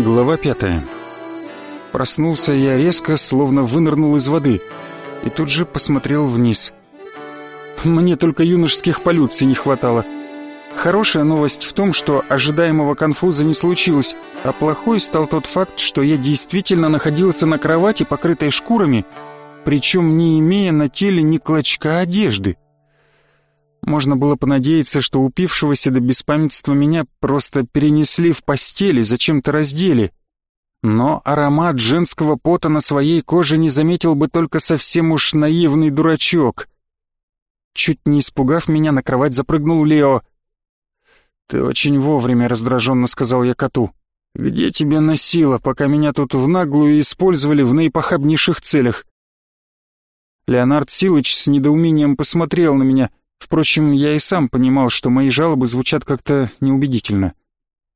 Глава пятая. Проснулся я резко, словно вынырнул из воды, и тут же посмотрел вниз. Мне только юношеских полюций не хватало. Хорошая новость в том, что ожидаемого конфуза не случилось, а плохой стал тот факт, что я действительно находился на кровати, покрытой шкурами, причем не имея на теле ни клочка одежды. Можно было понадеяться, что упившегося до беспамятства меня просто перенесли в постели, зачем-то раздели. Но аромат женского пота на своей коже не заметил бы только совсем уж наивный дурачок. Чуть не испугав меня, на кровать запрыгнул Лео. «Ты очень вовремя», — раздраженно сказал я коту. «Где тебя носило, пока меня тут в наглую использовали в наипохабнейших целях?» Леонард Силыч с недоумением посмотрел на меня — Впрочем, я и сам понимал, что мои жалобы звучат как-то неубедительно.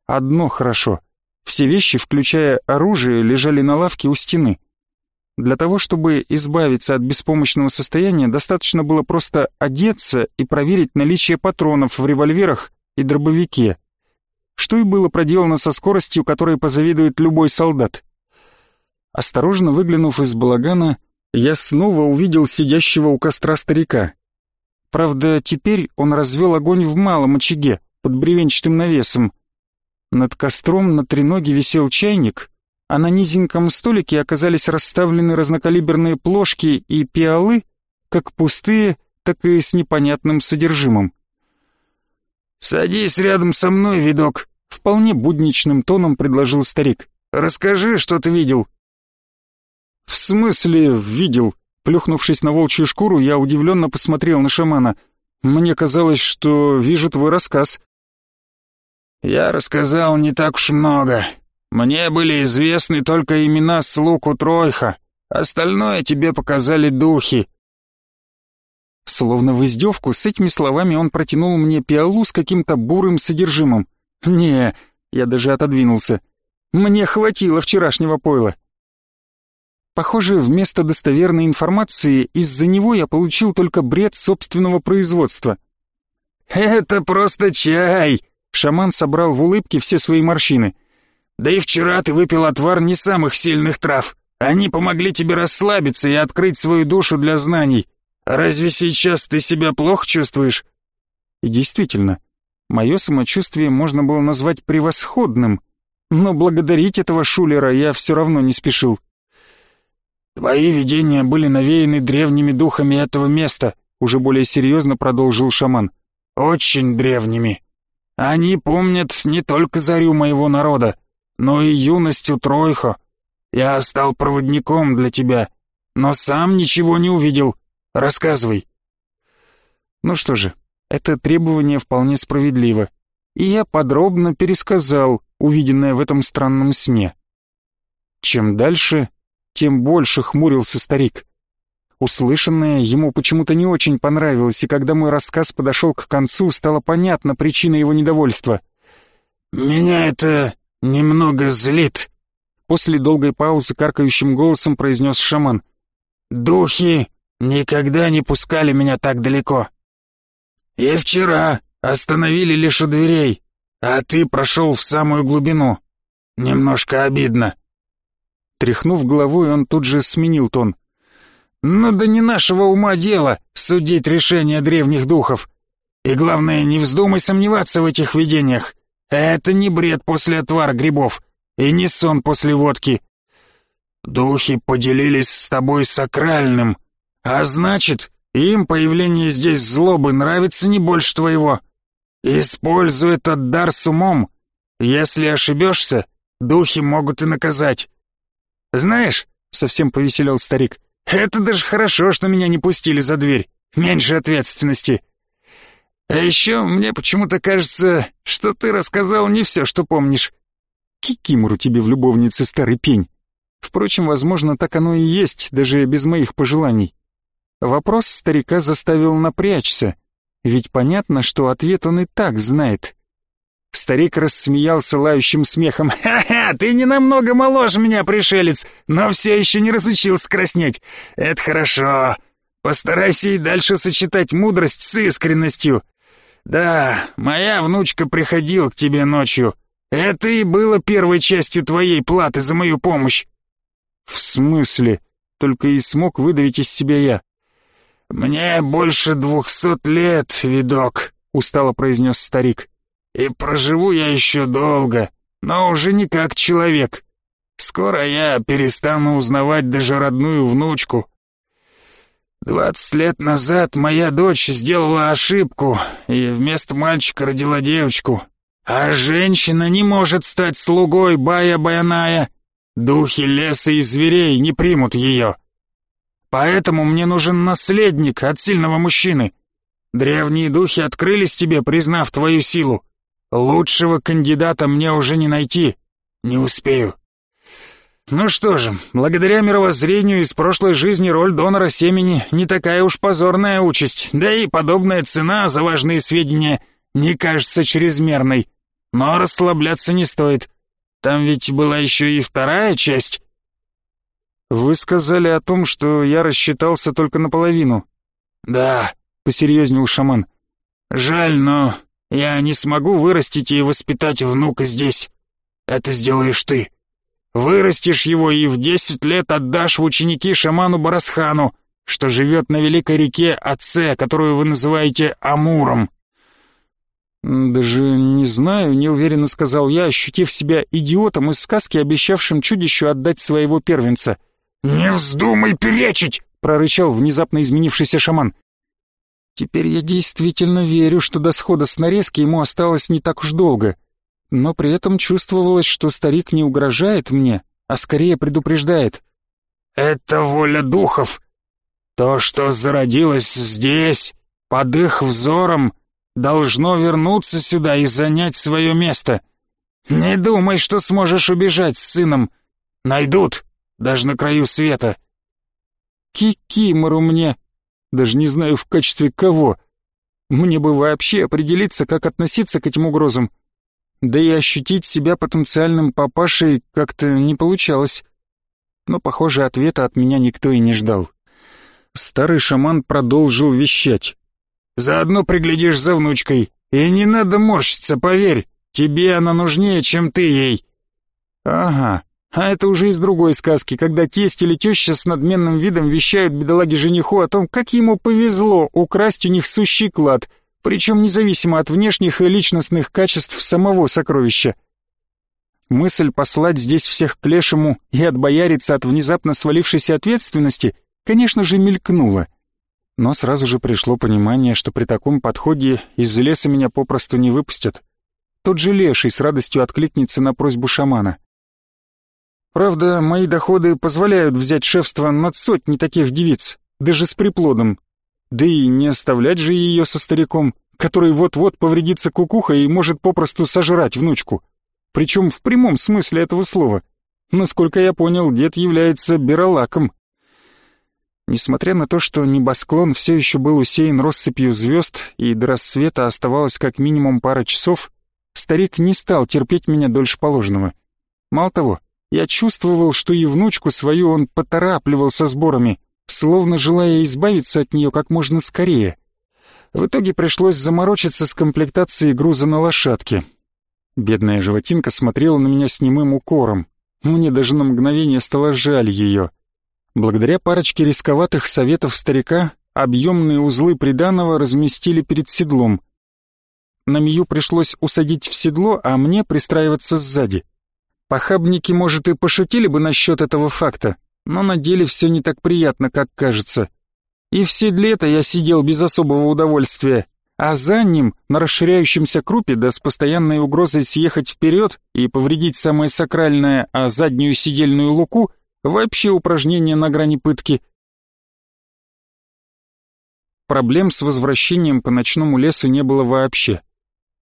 Одно хорошо. Все вещи, включая оружие, лежали на лавке у стены. Для того, чтобы избавиться от беспомощного состояния, достаточно было просто одеться и проверить наличие патронов в револьверах и дробовике. Что и было проделано со скоростью, которой позавидует любой солдат. Осторожно выглянув из балагана, я снова увидел сидящего у костра старика. Правда, теперь он развел огонь в малом очаге, под бревенчатым навесом. Над костром на треноге висел чайник, а на низеньком столике оказались расставлены разнокалиберные плошки и пиалы, как пустые, так и с непонятным содержимым. «Садись рядом со мной, видок», — вполне будничным тоном предложил старик. «Расскажи, что ты видел». «В смысле видел?» Плюхнувшись на волчью шкуру, я удивленно посмотрел на шамана. Мне казалось, что вижу твой рассказ. Я рассказал не так уж много. Мне были известны только имена слуг у Тройха. Остальное тебе показали духи. Словно в издевку, с этими словами он протянул мне пиалу с каким-то бурым содержимым. «Не», — я даже отодвинулся, — «мне хватило вчерашнего пойла. Похоже, вместо достоверной информации из-за него я получил только бред собственного производства. «Это просто чай!» Шаман собрал в улыбке все свои морщины. «Да и вчера ты выпил отвар не самых сильных трав. Они помогли тебе расслабиться и открыть свою душу для знаний. Разве сейчас ты себя плохо чувствуешь?» И действительно, мое самочувствие можно было назвать превосходным, но благодарить этого шулера я все равно не спешил. «Твои видения были навеяны древними духами этого места», уже более серьезно продолжил шаман. «Очень древними. Они помнят не только зарю моего народа, но и юность у Тройхо. Я стал проводником для тебя, но сам ничего не увидел. Рассказывай». Ну что же, это требование вполне справедливо, и я подробно пересказал увиденное в этом странном сне. Чем дальше, тем больше хмурился старик. Услышанное ему почему-то не очень понравилось, и когда мой рассказ подошел к концу, стало понятно причина его недовольства. «Меня это немного злит», — после долгой паузы каркающим голосом произнес шаман. «Духи никогда не пускали меня так далеко. И вчера остановили лишь у дверей, а ты прошел в самую глубину. Немножко обидно». Тряхнув головой, он тут же сменил тон. «Ну да не нашего ума дело судить решения древних духов. И главное, не вздумай сомневаться в этих видениях. Это не бред после отвара грибов и не сон после водки. Духи поделились с тобой сакральным, а значит, им появление здесь злобы нравится не больше твоего. Используй этот дар с умом. Если ошибешься, духи могут и наказать. «Знаешь», — совсем повеселел старик, «это даже хорошо, что меня не пустили за дверь. Меньше ответственности. А еще мне почему-то кажется, что ты рассказал не все, что помнишь». «Кикимору тебе в любовнице, старый пень». Впрочем, возможно, так оно и есть, даже без моих пожеланий. Вопрос старика заставил напрячься, ведь понятно, что ответ он и так знает. Старик рассмеялся лающим смехом. «Ха-ха, ты не намного моложе меня, пришелец, но все еще не разучился краснеть. Это хорошо. Постарайся и дальше сочетать мудрость с искренностью. Да, моя внучка приходила к тебе ночью. Это и было первой частью твоей платы за мою помощь. В смысле? Только и смог выдавить из себя я. Мне больше двухсот лет, видок, устало произнес старик. И проживу я еще долго, но уже не как человек. Скоро я перестану узнавать даже родную внучку. Двадцать лет назад моя дочь сделала ошибку и вместо мальчика родила девочку. А женщина не может стать слугой Бая-Баяная. Духи леса и зверей не примут ее. Поэтому мне нужен наследник от сильного мужчины. Древние духи открылись тебе, признав твою силу. Лучшего кандидата мне уже не найти. Не успею. Ну что же, благодаря мировоззрению из прошлой жизни роль донора семени не такая уж позорная участь, да и подобная цена за важные сведения не кажется чрезмерной. Но расслабляться не стоит. Там ведь была еще и вторая часть. Вы сказали о том, что я рассчитался только наполовину. Да, посерьезнел шаман. Жаль, но я не смогу вырастить и воспитать внука здесь. Это сделаешь ты. Вырастешь его и в десять лет отдашь в ученики шаману Барасхану, что живет на великой реке Аце, которую вы называете Амуром». «Даже не знаю», — неуверенно сказал я, ощутив себя идиотом из сказки, обещавшим чудищу отдать своего первенца. «Не вздумай перечить!» — прорычал внезапно изменившийся шаман. Теперь я действительно верю, что до схода с нарезки ему осталось не так уж долго но при этом чувствовалось, что старик не угрожает мне, а скорее предупреждает. «Это воля духов. То, что зародилось здесь, под их взором, должно вернуться сюда и занять свое место. Не думай, что сможешь убежать с сыном. Найдут, даже на краю света». «Кикимору мне, даже не знаю в качестве кого. Мне бы вообще определиться, как относиться к этим угрозам». Да и ощутить себя потенциальным папашей как-то не получалось. Но, похоже, ответа от меня никто и не ждал. Старый шаман продолжил вещать. «Заодно приглядишь за внучкой. И не надо морщиться, поверь. Тебе она нужнее, чем ты ей». «Ага, а это уже из другой сказки, когда тесть или теща с надменным видом вещают бедолаге жениху о том, как ему повезло украсть у них сущий клад — причем независимо от внешних и личностных качеств самого сокровища. Мысль послать здесь всех к лешему и отбояриться от внезапно свалившейся ответственности, конечно же, мелькнула. Но сразу же пришло понимание, что при таком подходе из леса меня попросту не выпустят. Тот же леший с радостью откликнется на просьбу шамана. Правда, мои доходы позволяют взять шефство над сотней таких девиц, даже с приплодом, да и не оставлять же ее со стариком, который вот-вот повредится кукуха и может попросту сожрать внучку. Причем в прямом смысле этого слова. Насколько я понял, дед является бералаком. Несмотря на то, что небосклон все еще был усеян россыпью звезд и до рассвета оставалось как минимум пара часов, старик не стал терпеть меня дольше положенного. Мало того, я чувствовал, что и внучку свою он поторапливал со сборами, словно желая избавиться от нее как можно скорее. В итоге пришлось заморочиться с комплектацией груза на лошадке. Бедная животинка смотрела на меня с немым укором. Мне даже на мгновение стало жаль ее. Благодаря парочке рисковатых советов старика объемные узлы приданого разместили перед седлом. На Мию пришлось усадить в седло, а мне пристраиваться сзади. Похабники, может, и пошутили бы насчет этого факта, но на деле все не так приятно, как кажется. И в седле-то я сидел без особого удовольствия, а за ним, на расширяющемся крупе, да с постоянной угрозой съехать вперед и повредить самое сакральное, а заднюю сидельную луку, вообще упражнение на грани пытки. Проблем с возвращением по ночному лесу не было вообще.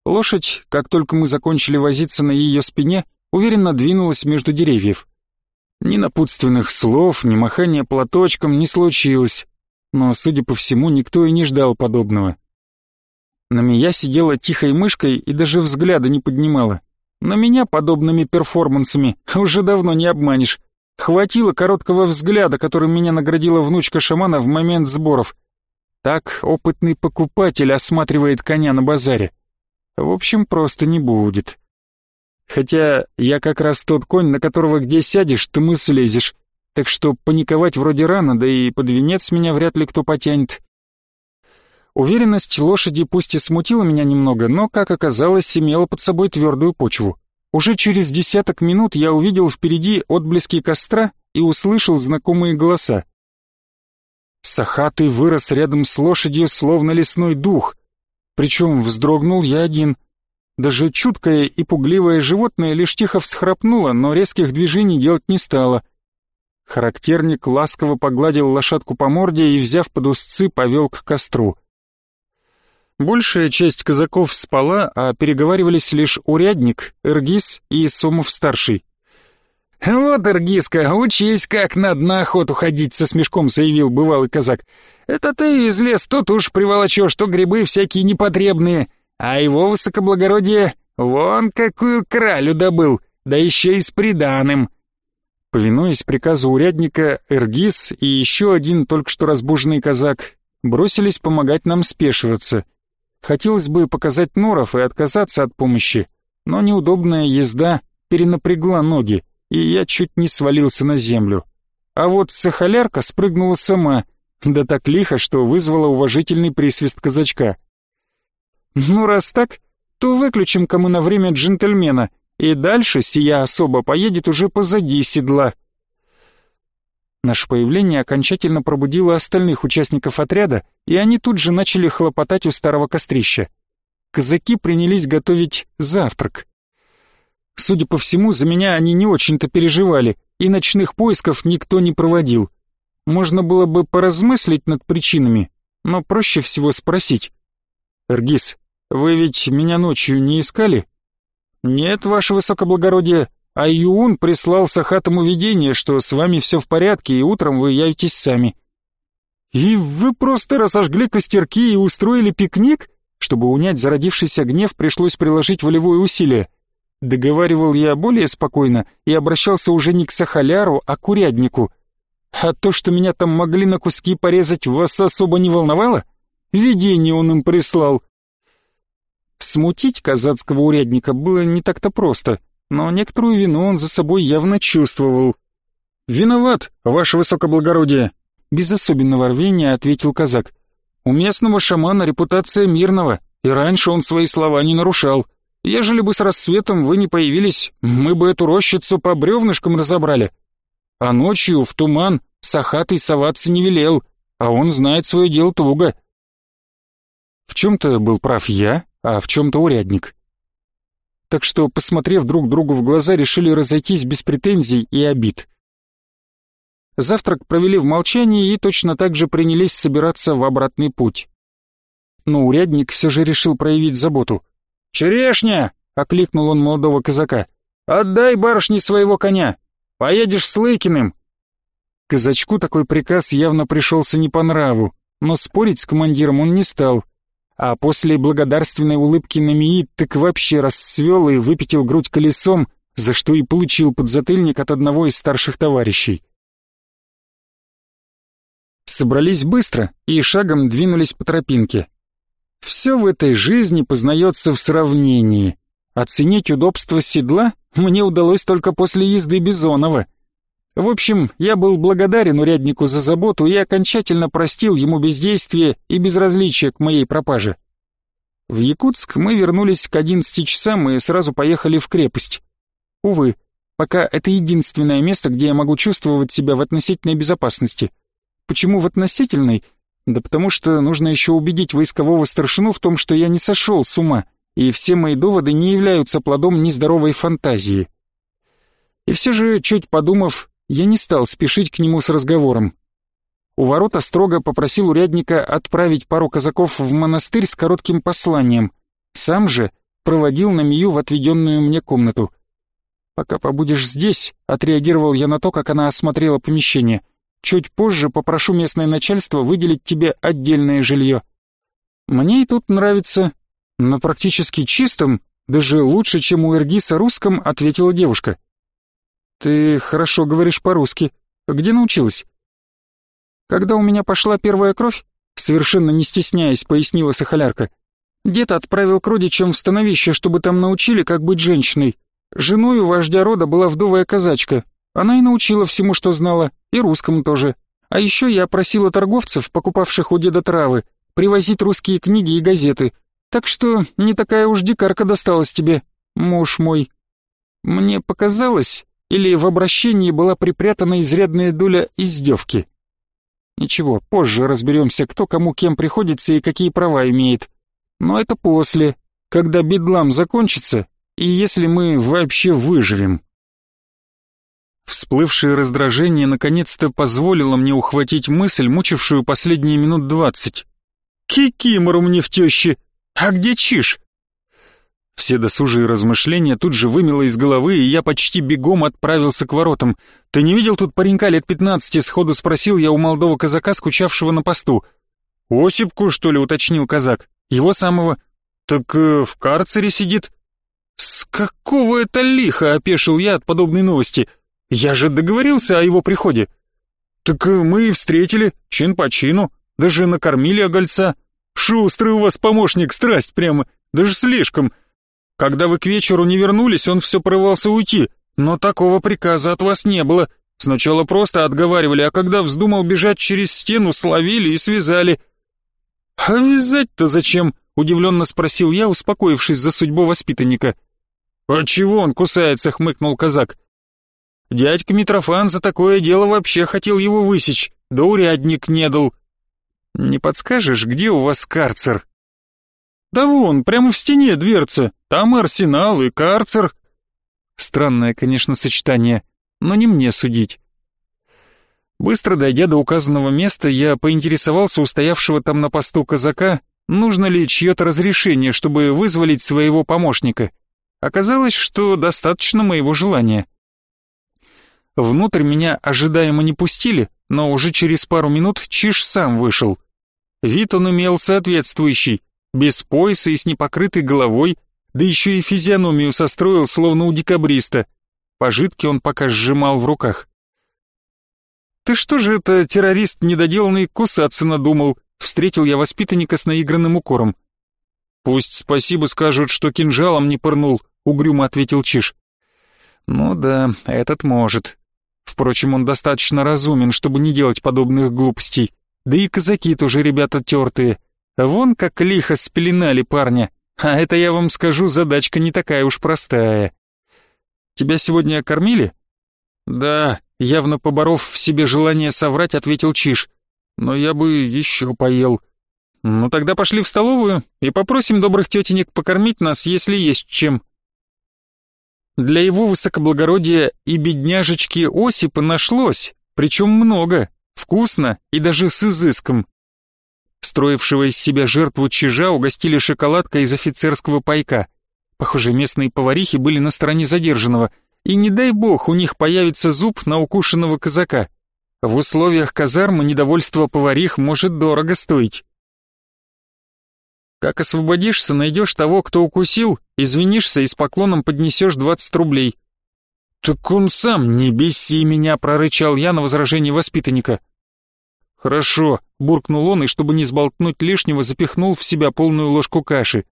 Лошадь, как только мы закончили возиться на ее спине, уверенно двинулась между деревьев. Ни напутственных слов, ни махания платочком не случилось, но, судя по всему, никто и не ждал подобного. На меня сидела тихой мышкой и даже взгляда не поднимала. На меня подобными перформансами уже давно не обманешь. Хватило короткого взгляда, которым меня наградила внучка шамана в момент сборов. Так опытный покупатель осматривает коня на базаре. В общем, просто не будет. Хотя я как раз тот конь, на которого где сядешь, ты мы слезешь. Так что паниковать вроде рано, да и под венец меня вряд ли кто потянет. Уверенность лошади пусть и смутила меня немного, но, как оказалось, имела под собой твердую почву. Уже через десяток минут я увидел впереди отблески костра и услышал знакомые голоса. Сахатый вырос рядом с лошадью, словно лесной дух. Причем вздрогнул я один. Даже чуткое и пугливое животное лишь тихо всхрапнуло, но резких движений делать не стало. Характерник ласково погладил лошадку по морде и, взяв под узцы, повел к костру. Большая часть казаков спала, а переговаривались лишь урядник, Эргис и Сомов-старший. «Вот, Эргиска, учись, как надо на охоту ходить», — со смешком заявил бывалый казак. «Это ты из лес тут уж приволочешь, что грибы всякие непотребные, а его высокоблагородие вон какую кралю добыл, да еще и с приданым». Повинуясь приказу урядника, Эргис и еще один только что разбуженный казак бросились помогать нам спешиваться. Хотелось бы показать норов и отказаться от помощи, но неудобная езда перенапрягла ноги, и я чуть не свалился на землю. А вот сахалярка спрыгнула сама, да так лихо, что вызвала уважительный присвист казачка. «Ну, раз так, то выключим-ка мы на время джентльмена, и дальше сия особа поедет уже позади седла», Наше появление окончательно пробудило остальных участников отряда, и они тут же начали хлопотать у старого кострища. Казаки принялись готовить завтрак. Судя по всему, за меня они не очень-то переживали, и ночных поисков никто не проводил. Можно было бы поразмыслить над причинами, но проще всего спросить. «Эргиз, вы ведь меня ночью не искали?» «Нет, ваше высокоблагородие», а Юун прислал Сахатому видение, что с вами все в порядке, и утром вы явитесь сами. И вы просто разожгли костерки и устроили пикник? Чтобы унять зародившийся гнев, пришлось приложить волевое усилие. Договаривал я более спокойно и обращался уже не к Сахаляру, а к уряднику. А то, что меня там могли на куски порезать, вас особо не волновало? Видение он им прислал. Смутить казацкого урядника было не так-то просто — но некоторую вину он за собой явно чувствовал. «Виноват, ваше высокоблагородие!» Без особенного рвения ответил казак. «У местного шамана репутация мирного, и раньше он свои слова не нарушал. Ежели бы с рассветом вы не появились, мы бы эту рощицу по бревнышкам разобрали. А ночью в туман сахатый соваться не велел, а он знает свое дело туго». В чем-то был прав я, а в чем-то урядник так что, посмотрев друг другу в глаза, решили разойтись без претензий и обид. Завтрак провели в молчании и точно так же принялись собираться в обратный путь. Но урядник все же решил проявить заботу. «Черешня!» — окликнул он молодого казака. «Отдай барышне своего коня! Поедешь с Лыкиным!» Казачку такой приказ явно пришелся не по нраву, но спорить с командиром он не стал а после благодарственной улыбки на Мии так вообще расцвел и выпятил грудь колесом, за что и получил подзатыльник от одного из старших товарищей. Собрались быстро и шагом двинулись по тропинке. Все в этой жизни познается в сравнении. Оценить удобство седла мне удалось только после езды Бизонова — в общем, я был благодарен уряднику за заботу и окончательно простил ему бездействие и безразличие к моей пропаже. В Якутск мы вернулись к 11 часам и сразу поехали в крепость. Увы, пока это единственное место, где я могу чувствовать себя в относительной безопасности. Почему в относительной? Да потому что нужно еще убедить войскового старшину в том, что я не сошел с ума, и все мои доводы не являются плодом нездоровой фантазии. И все же, чуть подумав, я не стал спешить к нему с разговором. У ворота строго попросил урядника отправить пару казаков в монастырь с коротким посланием. Сам же проводил на Мию в отведенную мне комнату. «Пока побудешь здесь», — отреагировал я на то, как она осмотрела помещение. «Чуть позже попрошу местное начальство выделить тебе отдельное жилье». «Мне и тут нравится. но практически чистом, даже лучше, чем у Эргиса русском», — ответила девушка. «Ты хорошо говоришь по-русски. Где научилась?» «Когда у меня пошла первая кровь, совершенно не стесняясь, пояснила Сахалярка, дед отправил к родичам в становище, чтобы там научили, как быть женщиной. Женой у вождя рода была вдовая казачка. Она и научила всему, что знала, и русскому тоже. А еще я просила торговцев, покупавших у деда травы, привозить русские книги и газеты. Так что не такая уж дикарка досталась тебе, муж мой. Мне показалось, или в обращении была припрятана изрядная доля издевки. Ничего, позже разберемся, кто кому кем приходится и какие права имеет. Но это после, когда бедлам закончится, и если мы вообще выживем. Всплывшее раздражение наконец-то позволило мне ухватить мысль, мучившую последние минут двадцать. «Кикимору мне в тещи! А где Чиш?» Все досужие размышления тут же вымело из головы, и я почти бегом отправился к воротам. «Ты не видел тут паренька лет пятнадцати?» — сходу спросил я у молодого казака, скучавшего на посту. «Осипку, что ли?» — уточнил казак. «Его самого». «Так э, в карцере сидит». «С какого это лиха?» — опешил я от подобной новости. «Я же договорился о его приходе». «Так э, мы и встретили, чин по чину, даже накормили огольца. Шустрый у вас помощник, страсть прямо, даже слишком». Когда вы к вечеру не вернулись, он все порывался уйти, но такого приказа от вас не было. Сначала просто отговаривали, а когда вздумал бежать через стену, словили и связали. «А вязать-то зачем?» — удивленно спросил я, успокоившись за судьбу воспитанника. «А чего он кусается?» — хмыкнул казак. «Дядька Митрофан за такое дело вообще хотел его высечь, да урядник не дал. Не подскажешь, где у вас карцер?» «Да вон, прямо в стене дверца, там и арсенал, и карцер». Странное, конечно, сочетание, но не мне судить. Быстро дойдя до указанного места, я поинтересовался у стоявшего там на посту казака, нужно ли чье-то разрешение, чтобы вызволить своего помощника. Оказалось, что достаточно моего желания. Внутрь меня ожидаемо не пустили, но уже через пару минут Чиш сам вышел. Вид он имел соответствующий, без пояса и с непокрытой головой, да еще и физиономию состроил, словно у декабриста. Пожитки он пока сжимал в руках. «Ты что же это, террорист недоделанный, кусаться надумал?» Встретил я воспитанника с наигранным укором. «Пусть спасибо скажут, что кинжалом не пырнул», — угрюмо ответил Чиш. «Ну да, этот может. Впрочем, он достаточно разумен, чтобы не делать подобных глупостей. Да и казаки тоже ребята тертые. Вон как лихо спеленали парня. А это, я вам скажу, задачка не такая уж простая. Тебя сегодня кормили? Да, явно поборов в себе желание соврать, ответил Чиш. Но я бы еще поел. Ну тогда пошли в столовую и попросим добрых тетенек покормить нас, если есть чем. Для его высокоблагородия и бедняжечки Осипа нашлось, причем много, вкусно и даже с изыском. Строившего из себя жертву чижа угостили шоколадкой из офицерского пайка. Похоже, местные поварихи были на стороне задержанного, и не дай бог у них появится зуб на укушенного казака. В условиях казармы недовольство поварих может дорого стоить. Как освободишься, найдешь того, кто укусил, извинишься и с поклоном поднесешь 20 рублей. «Так он сам, не беси меня!» — прорычал я на возражение воспитанника. «Хорошо», — буркнул он и, чтобы не сболтнуть лишнего, запихнул в себя полную ложку каши.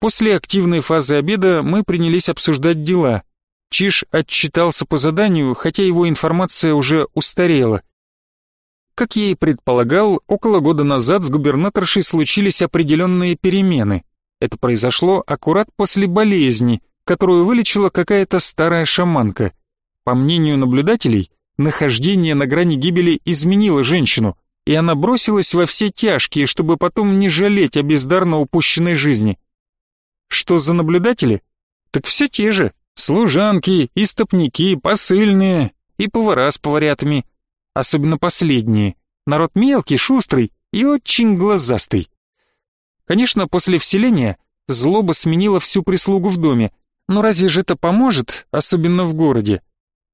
После активной фазы обеда мы принялись обсуждать дела. Чиш отчитался по заданию, хотя его информация уже устарела. Как я и предполагал, около года назад с губернаторшей случились определенные перемены. Это произошло аккурат после болезни, которую вылечила какая-то старая шаманка. По мнению наблюдателей, Нахождение на грани гибели изменило женщину, и она бросилась во все тяжкие, чтобы потом не жалеть о бездарно упущенной жизни. Что за наблюдатели? Так все те же. Служанки, истопники, посыльные и повара с поварятами. Особенно последние. Народ мелкий, шустрый и очень глазастый. Конечно, после вселения злоба сменила всю прислугу в доме, но разве же это поможет, особенно в городе?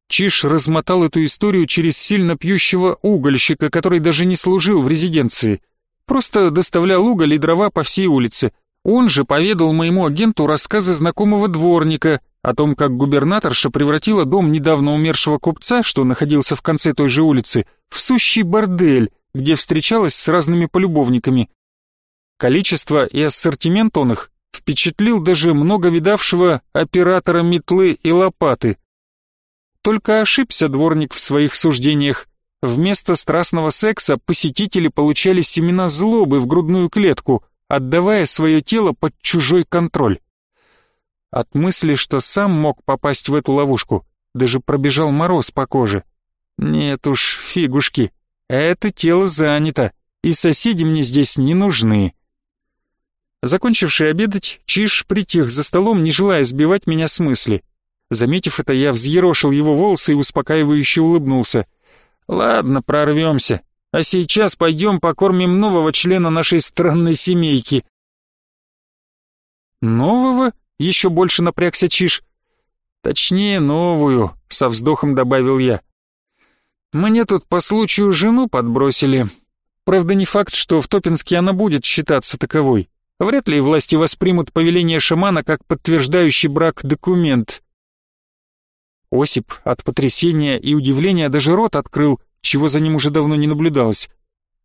Чиш размотал эту историю через сильно пьющего угольщика, который даже не служил в резиденции. Просто доставлял уголь и дрова по всей улице. Он же поведал моему агенту рассказы знакомого дворника о том, как губернаторша превратила дом недавно умершего купца, что находился в конце той же улицы, в сущий бордель, где встречалась с разными полюбовниками. Количество и ассортимент он их впечатлил даже много видавшего оператора метлы и лопаты. Только ошибся дворник в своих суждениях. Вместо страстного секса посетители получали семена злобы в грудную клетку, отдавая свое тело под чужой контроль. От мысли, что сам мог попасть в эту ловушку, даже пробежал мороз по коже. Нет уж, фигушки, это тело занято, и соседи мне здесь не нужны. Закончивший обедать, Чиш притих за столом, не желая сбивать меня с мысли. Заметив это, я взъерошил его волосы и успокаивающе улыбнулся. «Ладно, прорвемся. А сейчас пойдем покормим нового члена нашей странной семейки». «Нового?» — еще больше напрягся Чиш. «Точнее, новую», — со вздохом добавил я. «Мне тут по случаю жену подбросили. Правда, не факт, что в Топинске она будет считаться таковой. Вряд ли власти воспримут повеление шамана как подтверждающий брак документ. Осип от потрясения и удивления даже рот открыл, чего за ним уже давно не наблюдалось.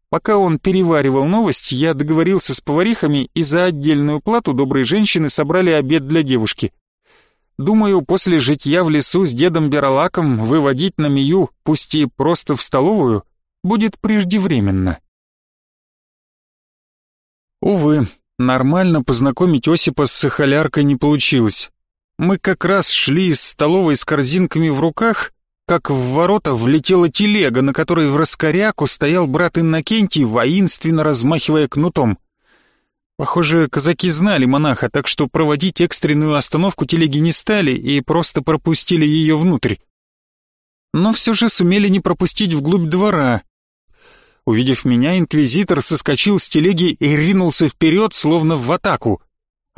Пока он переваривал новость, я договорился с поварихами и за отдельную плату добрые женщины собрали обед для девушки. Думаю, после житья в лесу с дедом Бералаком выводить на Мию, пусть и просто в столовую, будет преждевременно. Увы, нормально познакомить Осипа с сахаляркой не получилось. Мы как раз шли из столовой с корзинками в руках, как в ворота влетела телега, на которой в раскоряку стоял брат Иннокентий, воинственно размахивая кнутом. Похоже, казаки знали монаха, так что проводить экстренную остановку телеги не стали и просто пропустили ее внутрь. Но все же сумели не пропустить вглубь двора. Увидев меня, инквизитор соскочил с телеги и ринулся вперед, словно в атаку.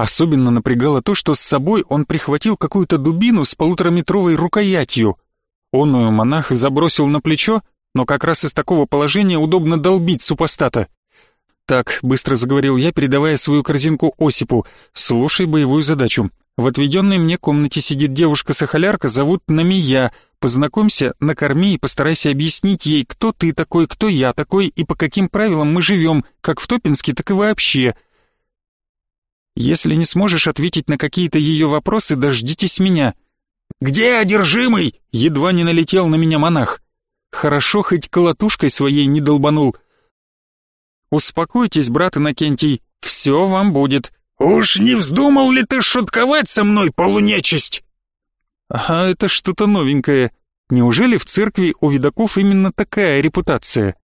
Особенно напрягало то, что с собой он прихватил какую-то дубину с полутораметровой рукоятью. Онную монах забросил на плечо, но как раз из такого положения удобно долбить супостата. «Так», — быстро заговорил я, передавая свою корзинку Осипу, — «слушай боевую задачу. В отведенной мне комнате сидит девушка-сахалярка, зовут Намия. Познакомься, накорми и постарайся объяснить ей, кто ты такой, кто я такой и по каким правилам мы живем, как в Топинске, так и вообще. Если не сможешь ответить на какие-то ее вопросы, дождитесь меня». «Где одержимый?» — едва не налетел на меня монах. Хорошо, хоть колотушкой своей не долбанул. «Успокойтесь, брат Иннокентий, все вам будет». «Уж не вздумал ли ты шутковать со мной, полунечисть?» «А это что-то новенькое. Неужели в церкви у видаков именно такая репутация?»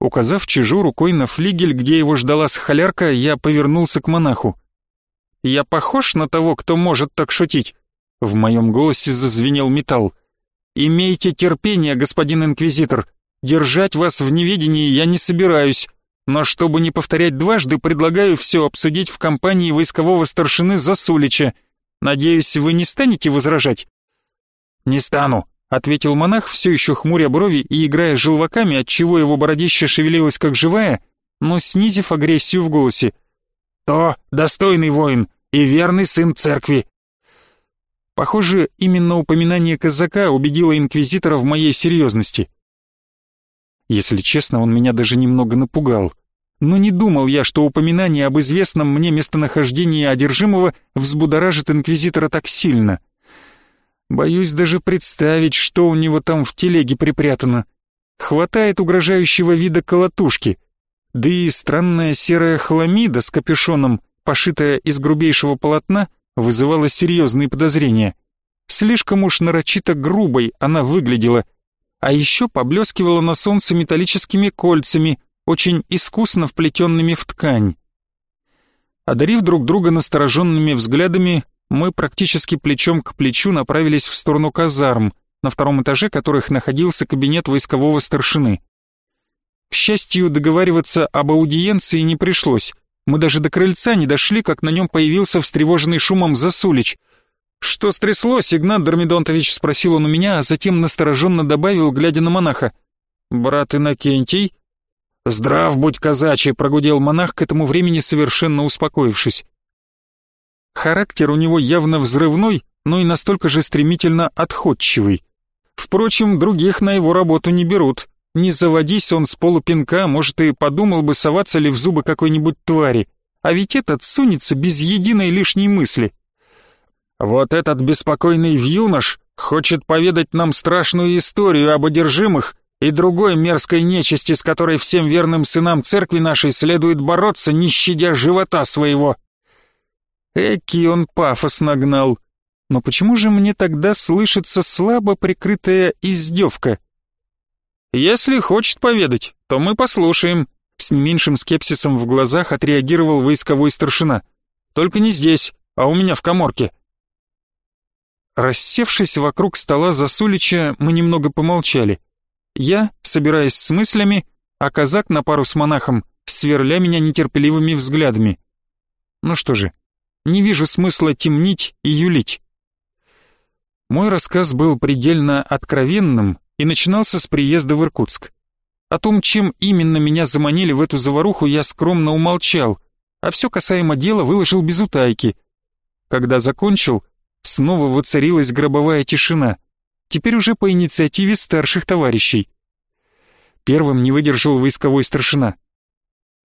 Указав чижу рукой на флигель, где его ждала сахалярка, я повернулся к монаху. «Я похож на того, кто может так шутить?» В моем голосе зазвенел металл. «Имейте терпение, господин инквизитор. Держать вас в неведении я не собираюсь, но чтобы не повторять дважды, предлагаю все обсудить в компании войскового старшины Засулича. Надеюсь, вы не станете возражать?» «Не стану», — ответил монах, все еще хмуря брови и играя желваками, отчего его бородище шевелилось как живая, но снизив агрессию в голосе. «То достойный воин и верный сын церкви». Похоже, именно упоминание казака убедило инквизитора в моей серьезности. Если честно, он меня даже немного напугал. Но не думал я, что упоминание об известном мне местонахождении одержимого взбудоражит инквизитора так сильно — Боюсь даже представить, что у него там в телеге припрятано. Хватает угрожающего вида колотушки. Да и странная серая хламида с капюшоном, пошитая из грубейшего полотна, вызывала серьезные подозрения. Слишком уж нарочито грубой она выглядела, а еще поблескивала на солнце металлическими кольцами, очень искусно вплетенными в ткань. Одарив друг друга настороженными взглядами, мы практически плечом к плечу направились в сторону казарм, на втором этаже которых находился кабинет войскового старшины. К счастью, договариваться об аудиенции не пришлось. Мы даже до крыльца не дошли, как на нем появился встревоженный шумом Засулич. «Что стряслось, Игнат Дормидонтович?» — спросил он у меня, а затем настороженно добавил, глядя на монаха. «Брат Иннокентий?» «Здрав будь, казачий!» — прогудел монах, к этому времени совершенно успокоившись. Характер у него явно взрывной, но и настолько же стремительно отходчивый. Впрочем, других на его работу не берут. Не заводись он с полупинка, может и подумал бы, соваться ли в зубы какой-нибудь твари. а ведь этот сунется без единой лишней мысли. Вот этот беспокойный вьюнош хочет поведать нам страшную историю об одержимых и другой мерзкой нечисти, с которой всем верным сынам церкви нашей следует бороться, не щадя живота своего. Эки он пафос нагнал. Но почему же мне тогда слышится слабо прикрытая издевка? Если хочет поведать, то мы послушаем. С не меньшим скепсисом в глазах отреагировал войсковой старшина. Только не здесь, а у меня в коморке. Рассевшись вокруг стола Засулича, мы немного помолчали. Я, собираясь с мыслями, а казак на пару с монахом, сверля меня нетерпеливыми взглядами. Ну что же, не вижу смысла темнить и юлить. Мой рассказ был предельно откровенным и начинался с приезда в Иркутск. О том, чем именно меня заманили в эту заваруху, я скромно умолчал, а все касаемо дела выложил без утайки. Когда закончил, снова воцарилась гробовая тишина, теперь уже по инициативе старших товарищей. Первым не выдержал войсковой старшина.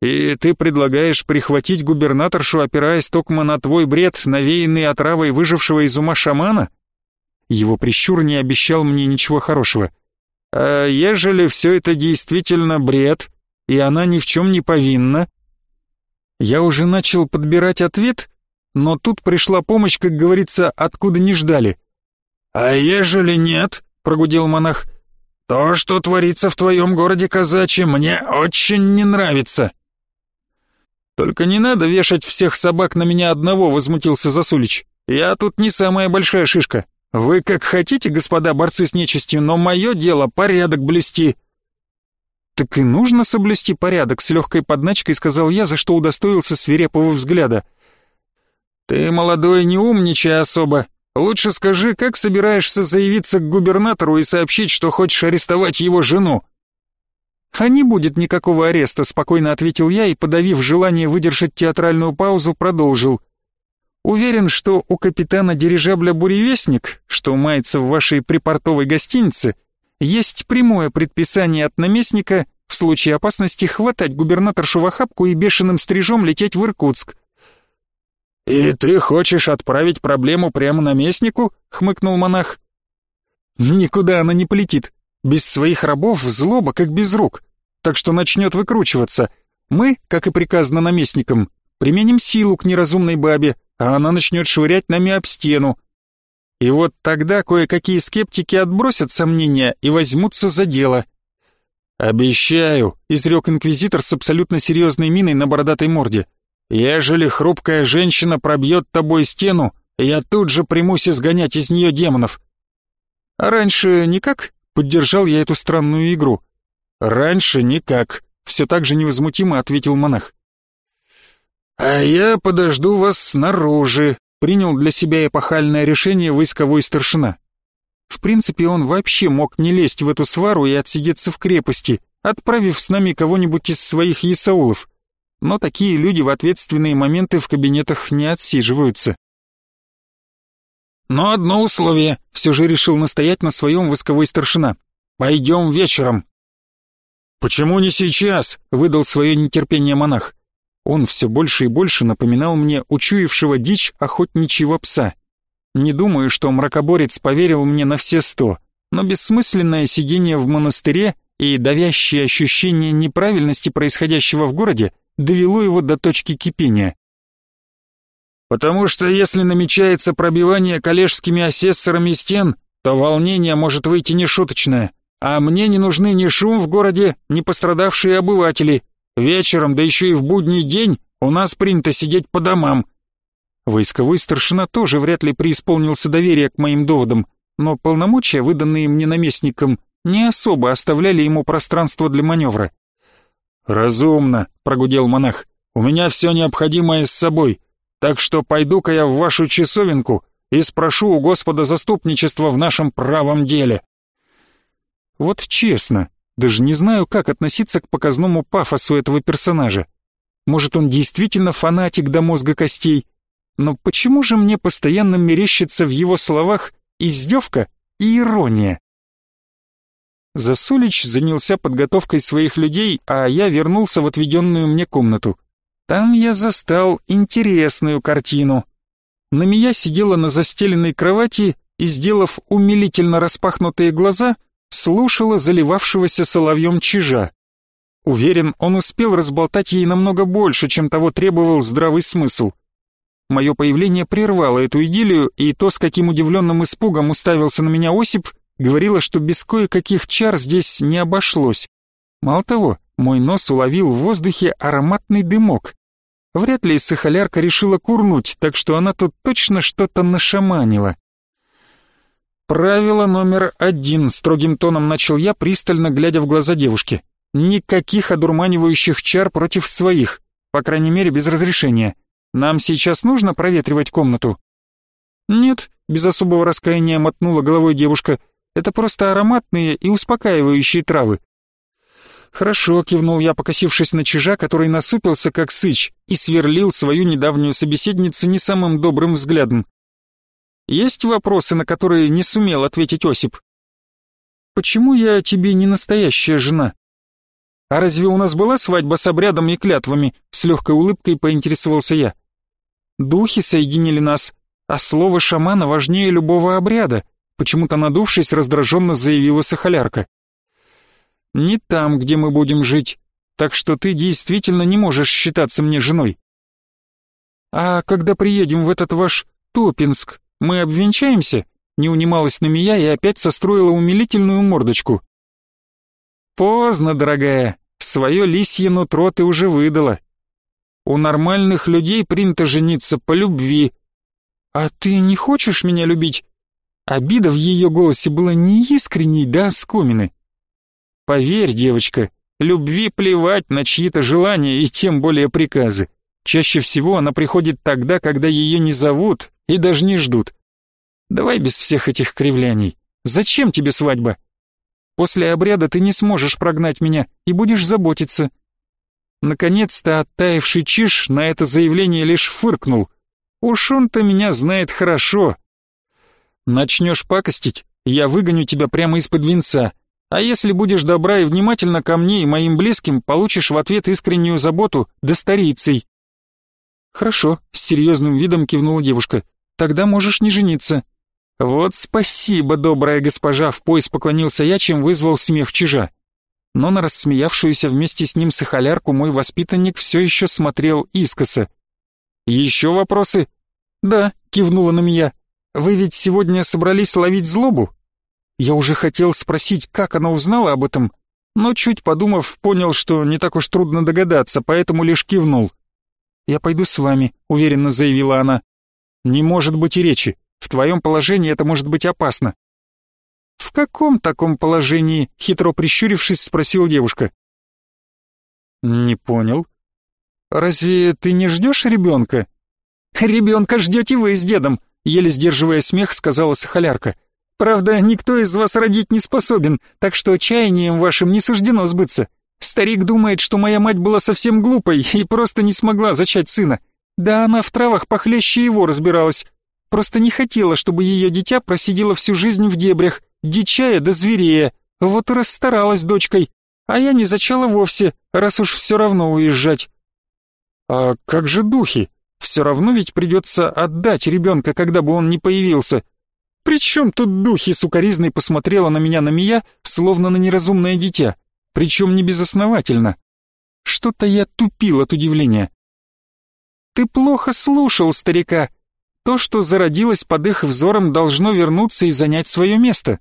«И ты предлагаешь прихватить губернаторшу, опираясь токмо на твой бред, навеянный отравой выжившего из ума шамана?» Его прищур не обещал мне ничего хорошего. «А ежели все это действительно бред, и она ни в чем не повинна?» Я уже начал подбирать ответ, но тут пришла помощь, как говорится, откуда не ждали. «А ежели нет?» — прогудел монах. «То, что творится в твоем городе казачье, мне очень не нравится». «Только не надо вешать всех собак на меня одного», — возмутился Засулич. «Я тут не самая большая шишка. Вы как хотите, господа борцы с нечистью, но мое дело порядок блести». «Так и нужно соблюсти порядок», — с легкой подначкой сказал я, за что удостоился свирепого взгляда. «Ты, молодой, не умничай особо. Лучше скажи, как собираешься заявиться к губернатору и сообщить, что хочешь арестовать его жену?» «А не будет никакого ареста», — спокойно ответил я и, подавив желание выдержать театральную паузу, продолжил. «Уверен, что у капитана дирижабля «Буревестник», что мается в вашей припортовой гостинице, есть прямое предписание от наместника в случае опасности хватать губернаторшу в охапку и бешеным стрижом лететь в Иркутск». «И ты хочешь отправить проблему прямо наместнику?» — хмыкнул монах. «Никуда она не полетит. Без своих рабов злоба как без рук, так что начнет выкручиваться. Мы, как и приказано наместникам, применим силу к неразумной бабе, а она начнет швырять нами об стену. И вот тогда кое-какие скептики отбросят сомнения и возьмутся за дело. «Обещаю», — изрек инквизитор с абсолютно серьезной миной на бородатой морде, «ежели хрупкая женщина пробьет тобой стену, я тут же примусь изгонять из нее демонов». «А раньше никак?» Поддержал я эту странную игру. «Раньше никак», — все так же невозмутимо ответил монах. «А я подожду вас снаружи», — принял для себя эпохальное решение войсковой старшина. В принципе, он вообще мог не лезть в эту свару и отсидеться в крепости, отправив с нами кого-нибудь из своих есаулов. Но такие люди в ответственные моменты в кабинетах не отсиживаются. Но одно условие, все же решил настоять на своем восковой старшина. Пойдем вечером. Почему не сейчас? Выдал свое нетерпение монах. Он все больше и больше напоминал мне учуявшего дичь охотничьего пса. Не думаю, что мракоборец поверил мне на все сто, но бессмысленное сидение в монастыре и давящее ощущение неправильности происходящего в городе довело его до точки кипения. Потому что если намечается пробивание коллежскими асессорами стен, то волнение может выйти нешуточное, а мне не нужны ни шум в городе, ни пострадавшие обыватели. Вечером, да еще и в будний день, у нас принято сидеть по домам. Войсковой старшина тоже вряд ли преисполнился доверия к моим доводам, но полномочия, выданные мне наместником, не особо оставляли ему пространство для маневра. «Разумно», — прогудел монах, — «у меня все необходимое с собой. Так что пойду-ка я в вашу часовенку и спрошу у Господа заступничества в нашем правом деле». Вот честно, даже не знаю, как относиться к показному пафосу этого персонажа. Может, он действительно фанатик до мозга костей, но почему же мне постоянно мерещится в его словах издевка и ирония? Засулич занялся подготовкой своих людей, а я вернулся в отведенную мне комнату. Там я застал интересную картину. Намия сидела на застеленной кровати и, сделав умилительно распахнутые глаза, слушала заливавшегося соловьем чижа. Уверен, он успел разболтать ей намного больше, чем того требовал здравый смысл. Мое появление прервало эту идиллию, и то, с каким удивленным испугом уставился на меня Осип, говорило, что без кое-каких чар здесь не обошлось. Мало того, мой нос уловил в воздухе ароматный дымок. Вряд ли сахалярка решила курнуть, так что она тут точно что-то нашаманила. «Правило номер один», — строгим тоном начал я, пристально глядя в глаза девушки. «Никаких одурманивающих чар против своих, по крайней мере, без разрешения. Нам сейчас нужно проветривать комнату?» «Нет», — без особого раскаяния мотнула головой девушка, «это просто ароматные и успокаивающие травы. «Хорошо», — кивнул я, покосившись на чижа, который насупился, как сыч, и сверлил свою недавнюю собеседницу не самым добрым взглядом. «Есть вопросы, на которые не сумел ответить Осип?» «Почему я тебе не настоящая жена?» «А разве у нас была свадьба с обрядом и клятвами?» С легкой улыбкой поинтересовался я. «Духи соединили нас, а слово шамана важнее любого обряда», почему-то надувшись, раздраженно заявила Сахалярка не там, где мы будем жить, так что ты действительно не можешь считаться мне женой. А когда приедем в этот ваш Топинск, мы обвенчаемся?» Не унималась на меня и опять состроила умилительную мордочку. «Поздно, дорогая, свое лисье нутро ты уже выдала. У нормальных людей принято жениться по любви. А ты не хочешь меня любить?» Обида в ее голосе была неискренней до оскомины. Поверь, девочка, любви плевать на чьи-то желания и тем более приказы. Чаще всего она приходит тогда, когда ее не зовут и даже не ждут. Давай без всех этих кривляний. Зачем тебе свадьба? После обряда ты не сможешь прогнать меня и будешь заботиться. Наконец-то оттаивший Чиш на это заявление лишь фыркнул. Уж он-то меня знает хорошо. Начнешь пакостить, я выгоню тебя прямо из-под венца. А если будешь добра и внимательна ко мне и моим близким, получишь в ответ искреннюю заботу да старицей». «Хорошо», — с серьезным видом кивнула девушка. «Тогда можешь не жениться». «Вот спасибо, добрая госпожа», — в пояс поклонился я, чем вызвал смех чижа. Но на рассмеявшуюся вместе с ним сахалярку мой воспитанник все еще смотрел искоса. «Еще вопросы?» «Да», — кивнула на меня. «Вы ведь сегодня собрались ловить злобу?» Я уже хотел спросить, как она узнала об этом, но чуть подумав, понял, что не так уж трудно догадаться, поэтому лишь кивнул. «Я пойду с вами», — уверенно заявила она. «Не может быть и речи. В твоем положении это может быть опасно». «В каком таком положении?» — хитро прищурившись, спросила девушка. «Не понял. Разве ты не ждешь ребенка?» «Ребенка ждете вы с дедом», — еле сдерживая смех, сказала Сахалярка. Правда, никто из вас родить не способен, так что чаянием вашим не суждено сбыться. Старик думает, что моя мать была совсем глупой и просто не смогла зачать сына. Да она в травах похлеще его разбиралась. Просто не хотела, чтобы ее дитя просидело всю жизнь в дебрях, дичая да зверея. Вот и расстаралась дочкой. А я не зачала вовсе, раз уж все равно уезжать. А как же духи? Все равно ведь придется отдать ребенка, когда бы он не появился. «При чем тут духи?» — сукоризной посмотрела на меня на Мия, словно на неразумное дитя, причем не безосновательно. Что-то я тупил от удивления. «Ты плохо слушал, старика. То, что зародилось под их взором, должно вернуться и занять свое место.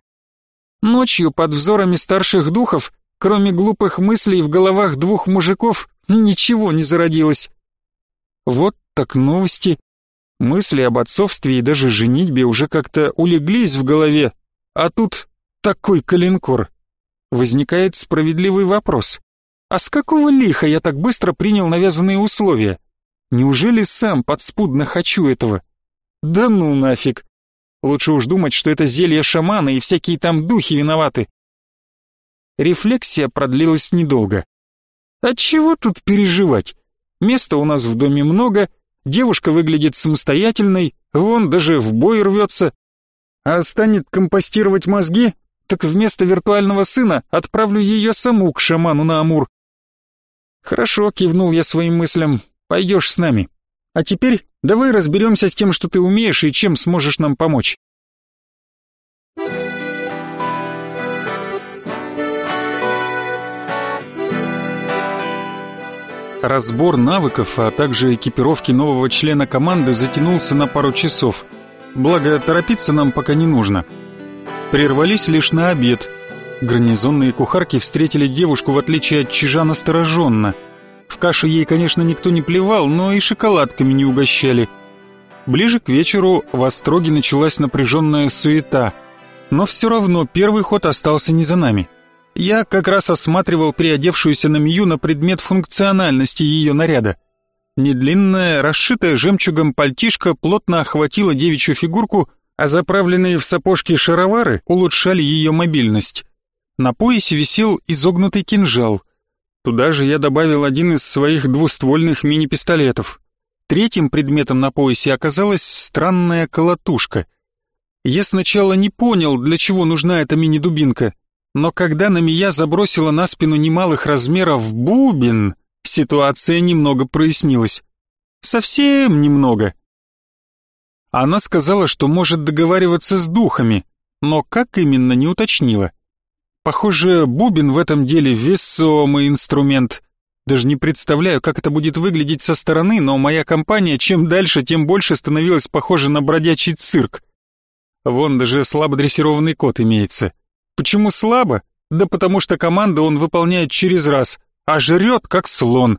Ночью под взорами старших духов, кроме глупых мыслей в головах двух мужиков, ничего не зародилось. Вот так новости. Мысли об отцовстве и даже женитьбе уже как-то улеглись в голове, а тут такой калинкор. Возникает справедливый вопрос. А с какого лиха я так быстро принял навязанные условия? Неужели сам подспудно хочу этого? Да ну нафиг. Лучше уж думать, что это зелье шамана и всякие там духи виноваты. Рефлексия продлилась недолго. Отчего тут переживать? Места у нас в доме много, Девушка выглядит самостоятельной, вон даже в бой рвется. А станет компостировать мозги, так вместо виртуального сына отправлю ее саму к шаману на Амур. Хорошо, кивнул я своим мыслям. Пойдешь с нами. А теперь давай разберемся с тем, что ты умеешь и чем сможешь нам помочь. Разбор навыков, а также экипировки нового члена команды затянулся на пару часов. Благо, торопиться нам пока не нужно. Прервались лишь на обед. Гарнизонные кухарки встретили девушку, в отличие от чижа, настороженно. В кашу ей, конечно, никто не плевал, но и шоколадками не угощали. Ближе к вечеру в Остроге началась напряженная суета. Но все равно первый ход остался не за нами. Я как раз осматривал приодевшуюся на Мию на предмет функциональности ее наряда. Недлинная, расшитая жемчугом пальтишка плотно охватила девичью фигурку, а заправленные в сапожки шаровары улучшали ее мобильность. На поясе висел изогнутый кинжал. Туда же я добавил один из своих двуствольных мини-пистолетов. Третьим предметом на поясе оказалась странная колотушка. Я сначала не понял, для чего нужна эта мини-дубинка, но когда Намия забросила на спину немалых размеров бубен, ситуация немного прояснилась. Совсем немного. Она сказала, что может договариваться с духами, но как именно не уточнила. Похоже, бубен в этом деле весомый инструмент. Даже не представляю, как это будет выглядеть со стороны, но моя компания чем дальше, тем больше становилась похожа на бродячий цирк. Вон даже слабо дрессированный кот имеется. Почему слабо? Да потому что команду он выполняет через раз, а жрет как слон.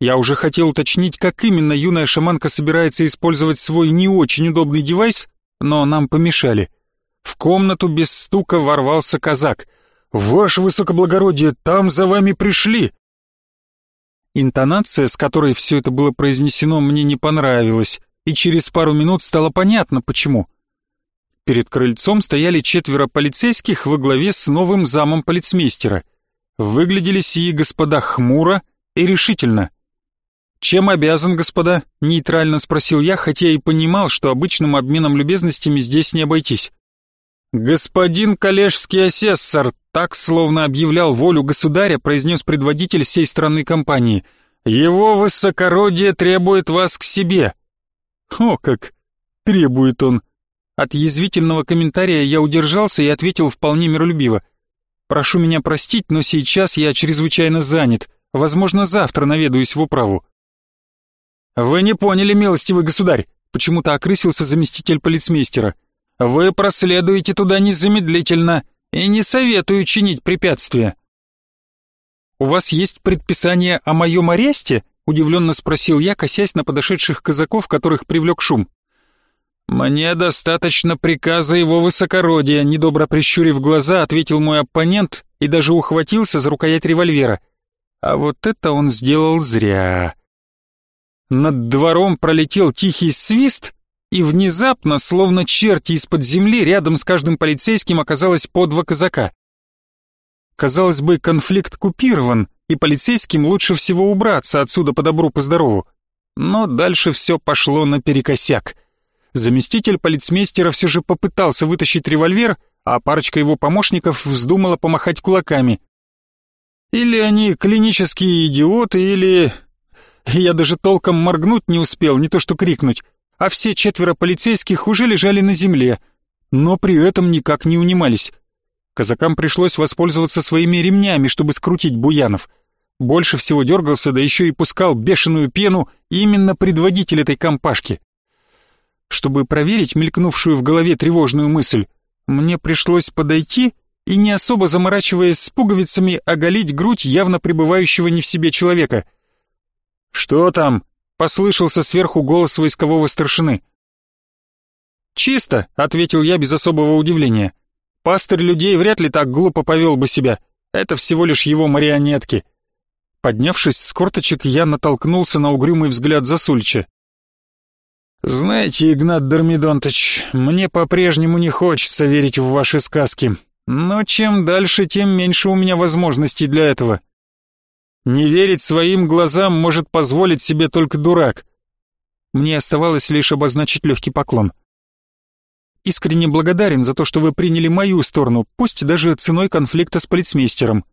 Я уже хотел уточнить, как именно юная шаманка собирается использовать свой не очень удобный девайс, но нам помешали. В комнату без стука ворвался казак. «Ваше высокоблагородие, там за вами пришли!» Интонация, с которой все это было произнесено, мне не понравилась, и через пару минут стало понятно, почему. Перед крыльцом стояли четверо полицейских во главе с новым замом полицмейстера. Выглядели сии господа хмуро и решительно. «Чем обязан, господа?» — нейтрально спросил я, хотя и понимал, что обычным обменом любезностями здесь не обойтись. «Господин коллежский асессор», так словно объявлял волю государя, произнес предводитель всей странной компании. «Его высокородие требует вас к себе». «О как! Требует он!» От язвительного комментария я удержался и ответил вполне миролюбиво. «Прошу меня простить, но сейчас я чрезвычайно занят. Возможно, завтра наведаюсь в управу». «Вы не поняли, милостивый государь», — почему-то окрысился заместитель полицмейстера. «Вы проследуете туда незамедлительно и не советую чинить препятствия». «У вас есть предписание о моем аресте?» — удивленно спросил я, косясь на подошедших казаков, которых привлек шум. «Мне достаточно приказа его высокородия», — недобро прищурив глаза, ответил мой оппонент и даже ухватился за рукоять револьвера. А вот это он сделал зря. Над двором пролетел тихий свист, и внезапно, словно черти из-под земли, рядом с каждым полицейским оказалось по два казака. Казалось бы, конфликт купирован, и полицейским лучше всего убраться отсюда по добру, по здорову. Но дальше все пошло наперекосяк. Заместитель полицмейстера все же попытался вытащить револьвер, а парочка его помощников вздумала помахать кулаками. Или они клинические идиоты, или... Я даже толком моргнуть не успел, не то что крикнуть, а все четверо полицейских уже лежали на земле, но при этом никак не унимались. Казакам пришлось воспользоваться своими ремнями, чтобы скрутить Буянов. Больше всего дергался, да еще и пускал бешеную пену именно предводитель этой компашки. Чтобы проверить мелькнувшую в голове тревожную мысль, мне пришлось подойти и, не особо заморачиваясь с пуговицами, оголить грудь явно пребывающего не в себе человека. «Что там?» — послышался сверху голос войскового старшины. «Чисто», — ответил я без особого удивления. «Пастырь людей вряд ли так глупо повел бы себя. Это всего лишь его марионетки». Поднявшись с корточек, я натолкнулся на угрюмый взгляд Засульча. «Знаете, Игнат Дормидонтович, мне по-прежнему не хочется верить в ваши сказки, но чем дальше, тем меньше у меня возможностей для этого. Не верить своим глазам может позволить себе только дурак. Мне оставалось лишь обозначить легкий поклон. Искренне благодарен за то, что вы приняли мою сторону, пусть даже ценой конфликта с полицмейстером.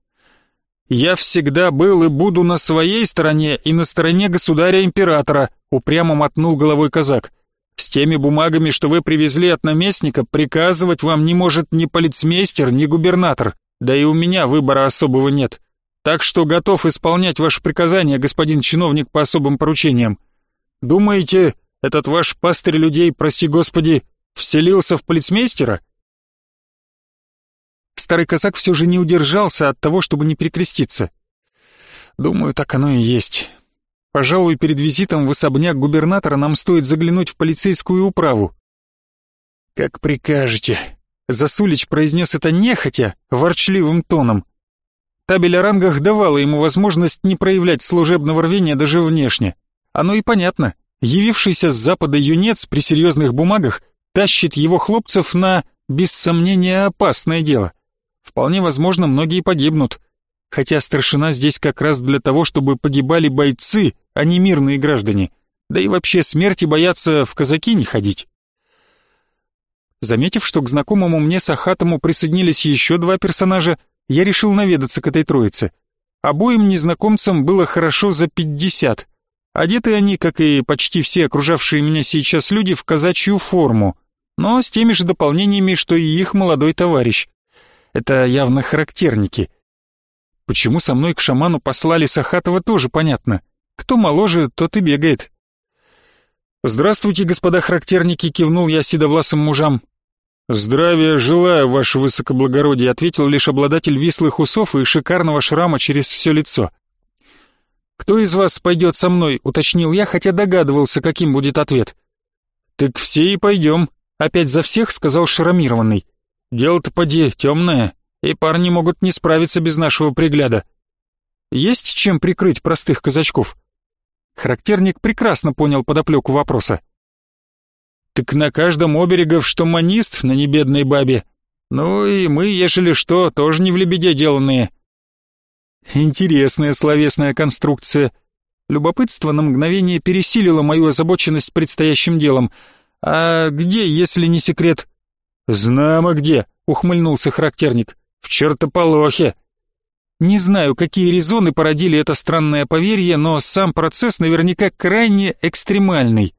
Я всегда был и буду на своей стороне и на стороне государя-императора, упрямо мотнул головой казак. С теми бумагами, что вы привезли от наместника, приказывать вам не может ни полицмейстер, ни губернатор. Да и у меня выбора особого нет. Так что готов исполнять ваши приказания, господин чиновник по особым поручениям. Думаете, этот ваш пастырь людей, прости господи, вселился в полицмейстера? Старый казак все же не удержался от того, чтобы не перекреститься. Думаю, так оно и есть. Пожалуй, перед визитом в особняк губернатора нам стоит заглянуть в полицейскую управу. Как прикажете. Засулич произнес это нехотя, ворчливым тоном. Табель о рангах давала ему возможность не проявлять служебного рвения даже внешне. Оно и понятно. Явившийся с запада юнец при серьезных бумагах тащит его хлопцев на, без сомнения, опасное дело. Вполне возможно, многие погибнут. Хотя старшина здесь как раз для того, чтобы погибали бойцы, а не мирные граждане. Да и вообще смерти боятся в казаки не ходить. Заметив, что к знакомому мне Сахатому присоединились еще два персонажа, я решил наведаться к этой троице. Обоим незнакомцам было хорошо за пятьдесят. Одеты они, как и почти все окружавшие меня сейчас люди, в казачью форму, но с теми же дополнениями, что и их молодой товарищ. Это явно характерники. Почему со мной к шаману послали Сахатова, тоже понятно. Кто моложе, тот и бегает. «Здравствуйте, господа характерники», — кивнул я седовласым мужам. «Здравия желаю, ваше высокоблагородие», — ответил лишь обладатель вислых усов и шикарного шрама через все лицо. «Кто из вас пойдет со мной?» — уточнил я, хотя догадывался, каким будет ответ. «Так все и пойдем», — опять за всех сказал шрамированный. Дело-то поди темное, и парни могут не справиться без нашего пригляда. Есть чем прикрыть простых казачков? Характерник прекрасно понял подоплеку вопроса. Так на каждом оберегов, что манист на небедной бабе. Ну и мы, ежели что, тоже не в лебеде деланные. Интересная словесная конструкция. Любопытство на мгновение пересилило мою озабоченность предстоящим делом. А где, если не секрет? «Знамо где», — ухмыльнулся характерник. «В чертополохе». Не знаю, какие резоны породили это странное поверье, но сам процесс наверняка крайне экстремальный.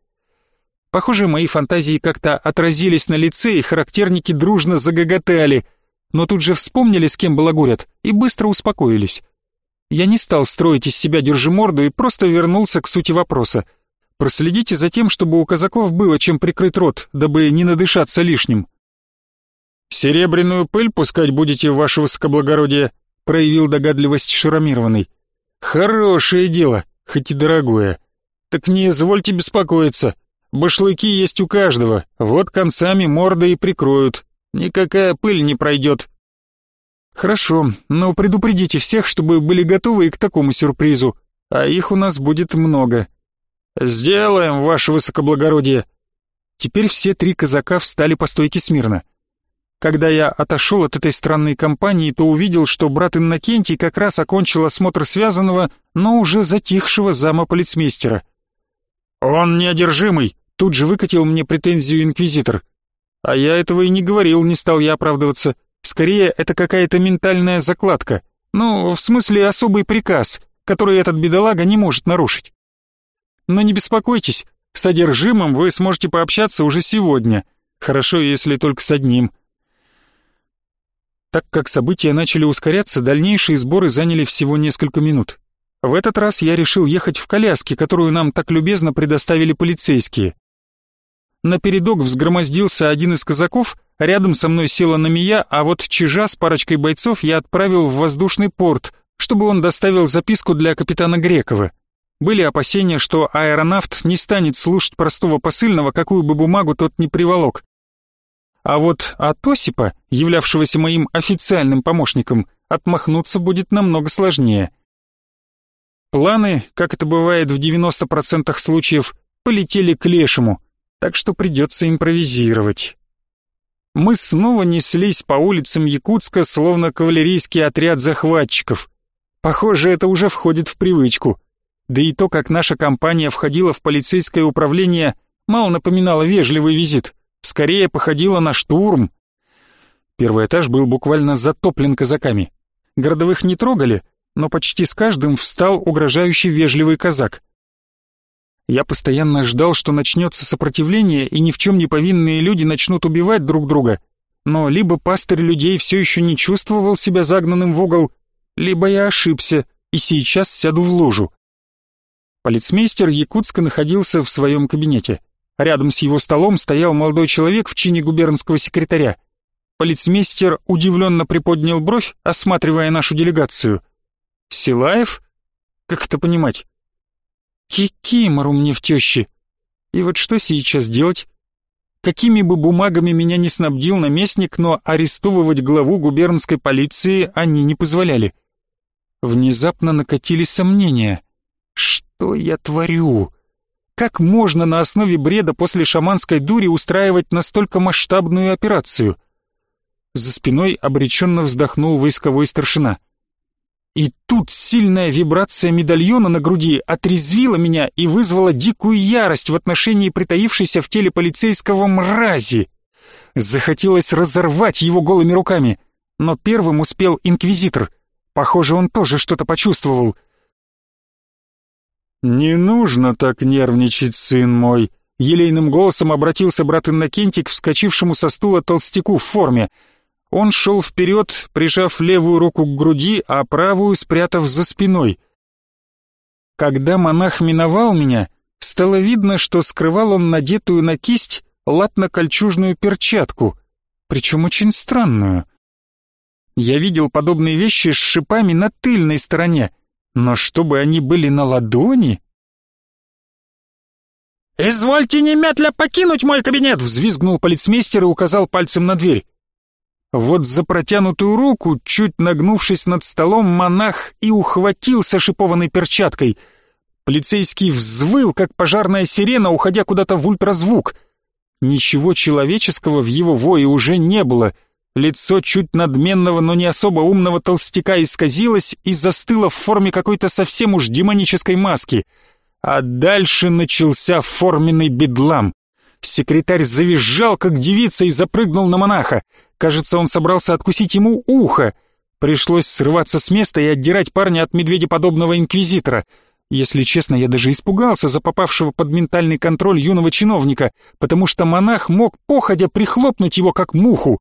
Похоже, мои фантазии как-то отразились на лице, и характерники дружно загоготали, но тут же вспомнили, с кем балагурят, и быстро успокоились. Я не стал строить из себя держиморду и просто вернулся к сути вопроса. Проследите за тем, чтобы у казаков было чем прикрыть рот, дабы не надышаться лишним. «Серебряную пыль пускать будете, ваше высокоблагородие?» — проявил догадливость шрамированный. «Хорошее дело, хоть и дорогое. Так не извольте беспокоиться. Башлыки есть у каждого, вот концами морды и прикроют. Никакая пыль не пройдет». «Хорошо, но предупредите всех, чтобы были готовы и к такому сюрпризу, а их у нас будет много». «Сделаем, ваше высокоблагородие». Теперь все три казака встали по стойке смирно. Когда я отошел от этой странной компании, то увидел, что брат Иннокентий как раз окончил осмотр связанного, но уже затихшего зама полицмейстера. «Он неодержимый!» — тут же выкатил мне претензию инквизитор. А я этого и не говорил, не стал я оправдываться. Скорее, это какая-то ментальная закладка. Ну, в смысле, особый приказ, который этот бедолага не может нарушить. Но не беспокойтесь, с одержимым вы сможете пообщаться уже сегодня. Хорошо, если только с одним. Так как события начали ускоряться, дальнейшие сборы заняли всего несколько минут. В этот раз я решил ехать в коляске, которую нам так любезно предоставили полицейские. На передок взгромоздился один из казаков, рядом со мной села Намия, а вот Чижа с парочкой бойцов я отправил в воздушный порт, чтобы он доставил записку для капитана Грекова. Были опасения, что аэронавт не станет слушать простого посыльного, какую бы бумагу тот ни приволок. А вот от Осипа, являвшегося моим официальным помощником, отмахнуться будет намного сложнее. Планы, как это бывает в 90% случаев, полетели к лешему, так что придется импровизировать. Мы снова неслись по улицам Якутска, словно кавалерийский отряд захватчиков. Похоже, это уже входит в привычку. Да и то, как наша компания входила в полицейское управление, мало напоминало вежливый визит скорее походила на штурм. Первый этаж был буквально затоплен казаками. Городовых не трогали, но почти с каждым встал угрожающий вежливый казак. Я постоянно ждал, что начнется сопротивление, и ни в чем не повинные люди начнут убивать друг друга. Но либо пастырь людей все еще не чувствовал себя загнанным в угол, либо я ошибся и сейчас сяду в лужу. Полицмейстер Якутска находился в своем кабинете. Рядом с его столом стоял молодой человек в чине губернского секретаря. Полицмейстер удивленно приподнял бровь, осматривая нашу делегацию. «Силаев? Как это понимать?» «Кикимору мне в тещи. И вот что сейчас делать?» Какими бы бумагами меня не снабдил наместник, но арестовывать главу губернской полиции они не позволяли. Внезапно накатили сомнения. Что я творю? Как можно на основе бреда после шаманской дури устраивать настолько масштабную операцию? За спиной обреченно вздохнул войсковой старшина. И тут сильная вибрация медальона на груди отрезвила меня и вызвала дикую ярость в отношении притаившейся в теле полицейского мрази. Захотелось разорвать его голыми руками, но первым успел инквизитор. Похоже, он тоже что-то почувствовал — «Не нужно так нервничать, сын мой», — елейным голосом обратился брат Иннокентий к вскочившему со стула толстяку в форме. Он шел вперед, прижав левую руку к груди, а правую спрятав за спиной. Когда монах миновал меня, стало видно, что скрывал он надетую на кисть латно-кольчужную перчатку, причем очень странную. Я видел подобные вещи с шипами на тыльной стороне, но чтобы они были на ладони... «Извольте немедля покинуть мой кабинет!» — взвизгнул полицмейстер и указал пальцем на дверь. Вот за протянутую руку, чуть нагнувшись над столом, монах и ухватился шипованной перчаткой. Полицейский взвыл, как пожарная сирена, уходя куда-то в ультразвук. Ничего человеческого в его вое уже не было — Лицо чуть надменного, но не особо умного толстяка исказилось и застыло в форме какой-то совсем уж демонической маски. А дальше начался форменный бедлам. Секретарь завизжал, как девица, и запрыгнул на монаха. Кажется, он собрался откусить ему ухо. Пришлось срываться с места и отдирать парня от медведеподобного инквизитора. Если честно, я даже испугался за попавшего под ментальный контроль юного чиновника, потому что монах мог походя прихлопнуть его как муху.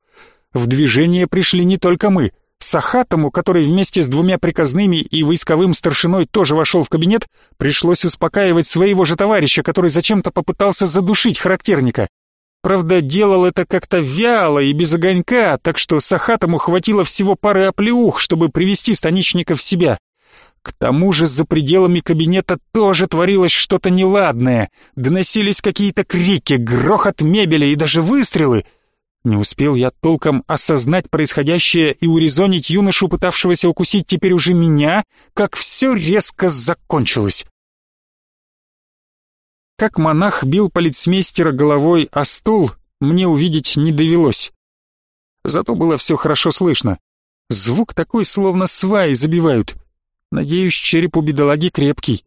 В движение пришли не только мы. Сахатому, который вместе с двумя приказными и войсковым старшиной тоже вошел в кабинет, пришлось успокаивать своего же товарища, который зачем-то попытался задушить характерника. Правда, делал это как-то вяло и без огонька, так что Сахатому хватило всего пары оплеух, чтобы привести станичника в себя. К тому же за пределами кабинета тоже творилось что-то неладное. Доносились какие-то крики, грохот мебели и даже выстрелы — не успел я толком осознать происходящее и урезонить юношу, пытавшегося укусить теперь уже меня, как все резко закончилось. Как монах бил полицмейстера головой о стол, мне увидеть не довелось. Зато было все хорошо слышно. Звук такой, словно сваи забивают. Надеюсь, череп у бедолаги крепкий.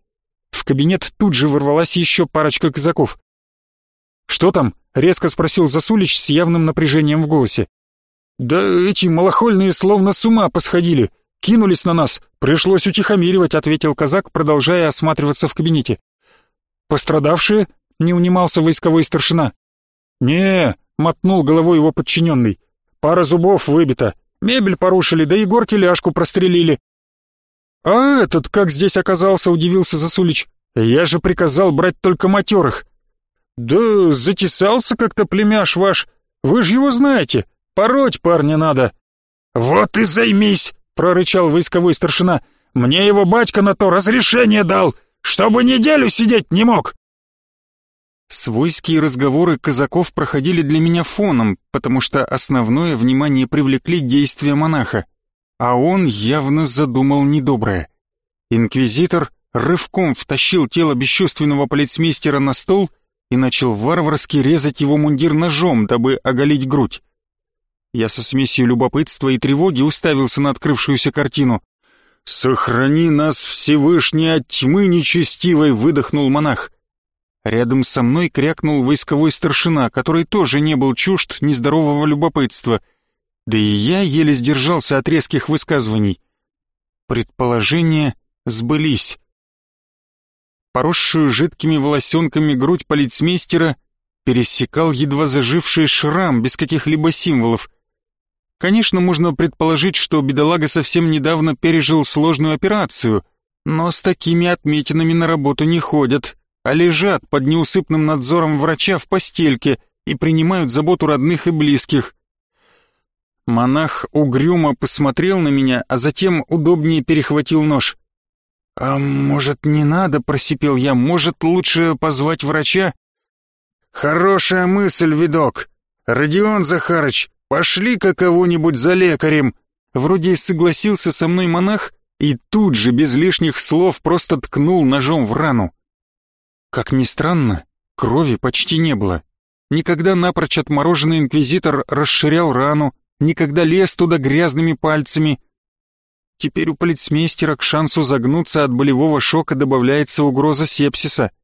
В кабинет тут же ворвалась еще парочка казаков. «Что там?» — резко спросил Засулич с явным напряжением в голосе. «Да эти малохольные словно с ума посходили. Кинулись на нас. Пришлось утихомиривать», — ответил казак, продолжая осматриваться в кабинете. «Пострадавшие?» — не унимался войсковой старшина. «Не», — мотнул головой его подчиненный. «Пара зубов выбита. Мебель порушили, да и горки ляжку прострелили». «А этот как здесь оказался?» — удивился Засулич. «Я же приказал брать только матерых. «Да затесался как-то племяш ваш. Вы же его знаете. Пороть парня надо». «Вот и займись!» — прорычал войсковой старшина. «Мне его батька на то разрешение дал, чтобы неделю сидеть не мог!» Свойские разговоры казаков проходили для меня фоном, потому что основное внимание привлекли действия монаха, а он явно задумал недоброе. Инквизитор рывком втащил тело бесчувственного полицмейстера на стол — и начал варварски резать его мундир ножом, дабы оголить грудь. Я со смесью любопытства и тревоги уставился на открывшуюся картину. «Сохрани нас, Всевышний, от тьмы нечестивой!» — выдохнул монах. Рядом со мной крякнул войсковой старшина, который тоже не был чужд нездорового любопытства. Да и я еле сдержался от резких высказываний. Предположения сбылись. Поросшую жидкими волосенками грудь полицмейстера пересекал едва заживший шрам без каких-либо символов. Конечно, можно предположить, что бедолага совсем недавно пережил сложную операцию, но с такими отметинами на работу не ходят, а лежат под неусыпным надзором врача в постельке и принимают заботу родных и близких. Монах угрюмо посмотрел на меня, а затем удобнее перехватил нож. «А может, не надо?» — просипел я. «Может, лучше позвать врача?» «Хорошая мысль, видок. Родион Захарыч, пошли-ка кого-нибудь за лекарем!» Вроде согласился со мной монах и тут же, без лишних слов, просто ткнул ножом в рану. Как ни странно, крови почти не было. Никогда напрочь отмороженный инквизитор расширял рану, никогда лез туда грязными пальцами. Теперь у полицмейстера к шансу загнуться от болевого шока добавляется угроза сепсиса —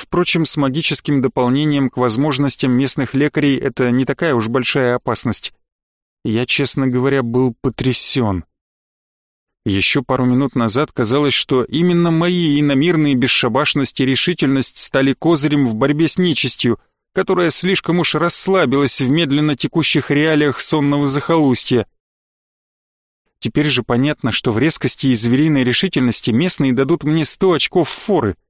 Впрочем, с магическим дополнением к возможностям местных лекарей это не такая уж большая опасность. Я, честно говоря, был потрясен. Еще пару минут назад казалось, что именно мои иномирные бесшабашность и решительность стали козырем в борьбе с нечистью, которая слишком уж расслабилась в медленно текущих реалиях сонного захолустья. Теперь же понятно, что в резкости и звериной решительности местные дадут мне сто очков форы —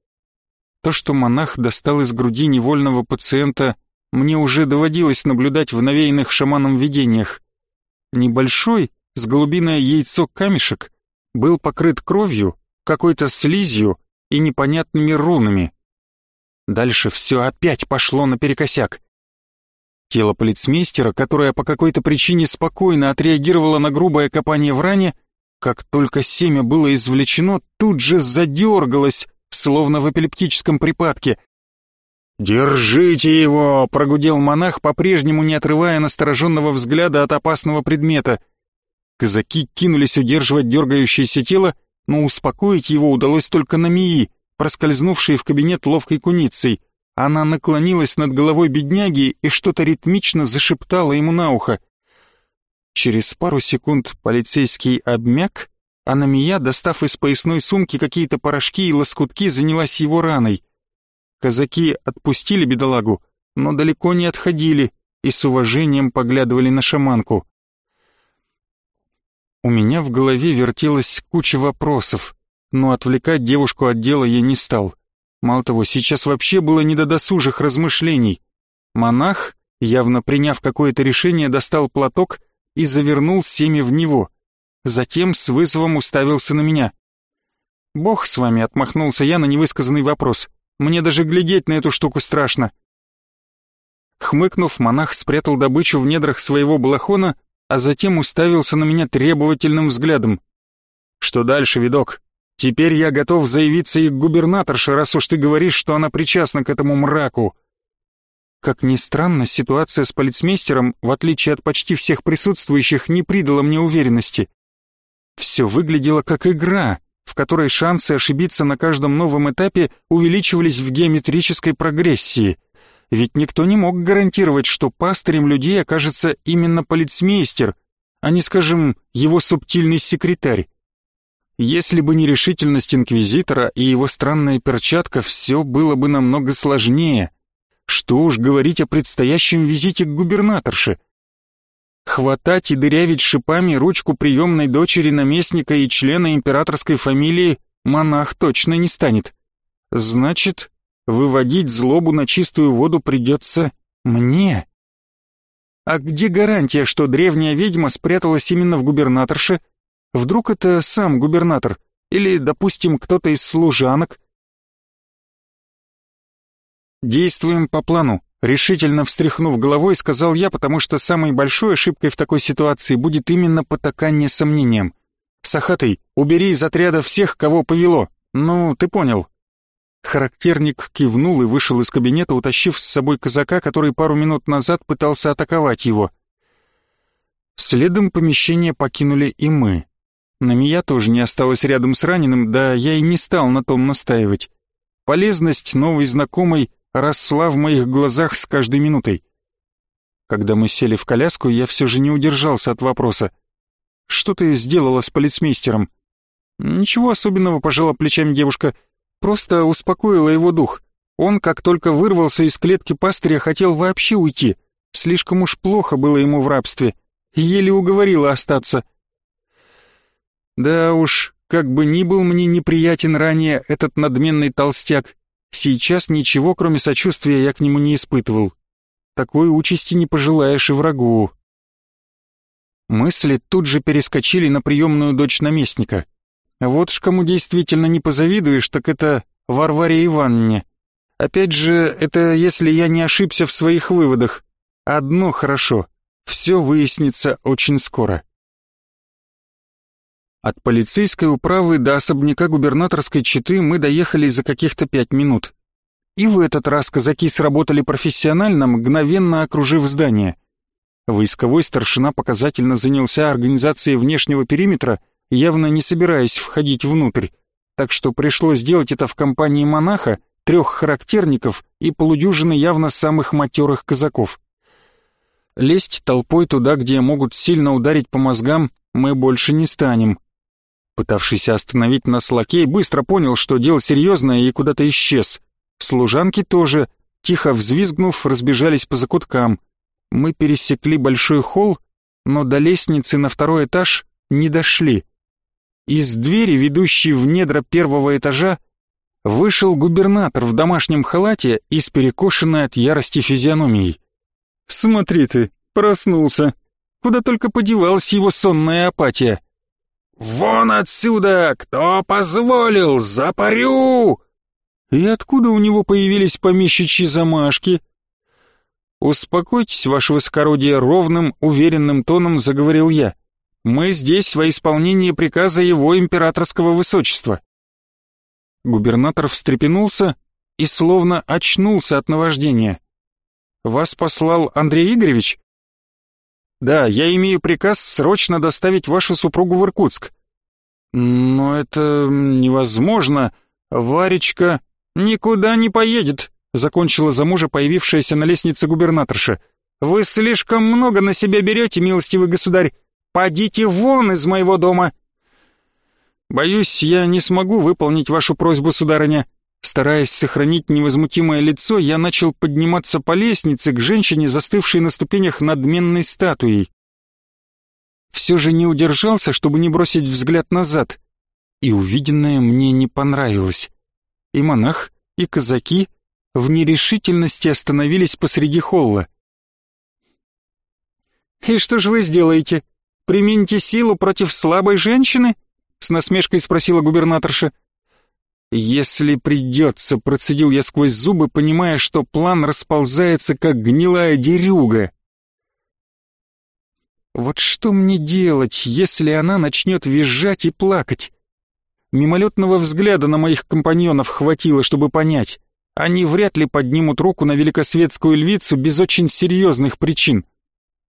то, что монах достал из груди невольного пациента, мне уже доводилось наблюдать в навеянных шаманом видениях. Небольшой, с голубиное яйцо камешек, был покрыт кровью, какой-то слизью и непонятными рунами. Дальше все опять пошло наперекосяк. Тело полицмейстера, которое по какой-то причине спокойно отреагировало на грубое копание в ране, как только семя было извлечено, тут же задергалось, словно в эпилептическом припадке. «Держите его!» — прогудел монах, по-прежнему не отрывая настороженного взгляда от опасного предмета. Казаки кинулись удерживать дергающееся тело, но успокоить его удалось только на Мии, проскользнувшей в кабинет ловкой куницей. Она наклонилась над головой бедняги и что-то ритмично зашептала ему на ухо. Через пару секунд полицейский обмяк, а Намия, достав из поясной сумки какие-то порошки и лоскутки, занялась его раной. Казаки отпустили бедолагу, но далеко не отходили и с уважением поглядывали на шаманку. У меня в голове вертелась куча вопросов, но отвлекать девушку от дела я не стал. Мало того, сейчас вообще было не до досужих размышлений. Монах, явно приняв какое-то решение, достал платок и завернул семя в него — затем с вызовом уставился на меня. «Бог с вами», — отмахнулся я на невысказанный вопрос. «Мне даже глядеть на эту штуку страшно». Хмыкнув, монах спрятал добычу в недрах своего балахона, а затем уставился на меня требовательным взглядом. «Что дальше, видок? Теперь я готов заявиться и к губернаторше, раз уж ты говоришь, что она причастна к этому мраку». Как ни странно, ситуация с полицмейстером, в отличие от почти всех присутствующих, не придала мне уверенности. Все выглядело как игра, в которой шансы ошибиться на каждом новом этапе увеличивались в геометрической прогрессии. Ведь никто не мог гарантировать, что пастырем людей окажется именно полицмейстер, а не, скажем, его субтильный секретарь. Если бы не решительность инквизитора и его странная перчатка, все было бы намного сложнее. Что уж говорить о предстоящем визите к губернаторше — Хватать и дырявить шипами ручку приемной дочери наместника и члена императорской фамилии монах точно не станет. Значит, выводить злобу на чистую воду придется мне. А где гарантия, что древняя ведьма спряталась именно в губернаторше? Вдруг это сам губернатор? Или, допустим, кто-то из служанок? Действуем по плану. Решительно встряхнув головой, сказал я, потому что самой большой ошибкой в такой ситуации будет именно потакание сомнениям. «Сахатый, убери из отряда всех, кого повело. Ну, ты понял». Характерник кивнул и вышел из кабинета, утащив с собой казака, который пару минут назад пытался атаковать его. Следом помещение покинули и мы. Намия тоже не осталась рядом с раненым, да я и не стал на том настаивать. Полезность новой знакомой росла в моих глазах с каждой минутой. Когда мы сели в коляску, я все же не удержался от вопроса. «Что ты сделала с полицмейстером?» Ничего особенного, пожала плечами девушка. Просто успокоила его дух. Он, как только вырвался из клетки пастыря, хотел вообще уйти. Слишком уж плохо было ему в рабстве. Еле уговорила остаться. Да уж, как бы ни был мне неприятен ранее этот надменный толстяк, сейчас ничего, кроме сочувствия, я к нему не испытывал. Такой участи не пожелаешь и врагу. Мысли тут же перескочили на приемную дочь наместника. Вот ж кому действительно не позавидуешь, так это Варваре Ивановне. Опять же, это если я не ошибся в своих выводах. Одно хорошо, все выяснится очень скоро. От полицейской управы до особняка губернаторской четы мы доехали за каких-то пять минут. И в этот раз казаки сработали профессионально, мгновенно окружив здание. Войсковой старшина показательно занялся организацией внешнего периметра, явно не собираясь входить внутрь, так что пришлось сделать это в компании монаха, трех характерников и полудюжины явно самых матерых казаков. Лезть толпой туда, где могут сильно ударить по мозгам, мы больше не станем. Пытавшийся остановить нас лакей быстро понял, что дело серьезное и куда-то исчез. Служанки тоже, тихо взвизгнув, разбежались по закуткам. Мы пересекли большой холл, но до лестницы на второй этаж не дошли. Из двери, ведущей в недра первого этажа, вышел губернатор в домашнем халате и с перекошенной от ярости физиономией. «Смотри ты, проснулся. Куда только подевалась его сонная апатия». «Вон отсюда! Кто позволил? Запарю!» И откуда у него появились помещичьи замашки? «Успокойтесь, ваше высокородие, ровным, уверенным тоном заговорил я. Мы здесь во исполнение приказа его императорского высочества». Губернатор встрепенулся и словно очнулся от наваждения. «Вас послал Андрей Игоревич?» «Да, я имею приказ срочно доставить вашу супругу в Иркутск». «Но это невозможно. Варечка никуда не поедет», закончила за мужа появившаяся на лестнице губернаторша. «Вы слишком много на себя берете, милостивый государь. Подите вон из моего дома!» «Боюсь, я не смогу выполнить вашу просьбу, сударыня», Стараясь сохранить невозмутимое лицо, я начал подниматься по лестнице к женщине, застывшей на ступенях надменной статуей. Все же не удержался, чтобы не бросить взгляд назад, и увиденное мне не понравилось. И монах, и казаки в нерешительности остановились посреди холла. «И что же вы сделаете? Примените силу против слабой женщины?» — с насмешкой спросила губернаторша. «Если придется», — процедил я сквозь зубы, понимая, что план расползается, как гнилая дерюга. Вот что мне делать, если она начнет визжать и плакать? Мимолетного взгляда на моих компаньонов хватило, чтобы понять. Они вряд ли поднимут руку на великосветскую львицу без очень серьезных причин.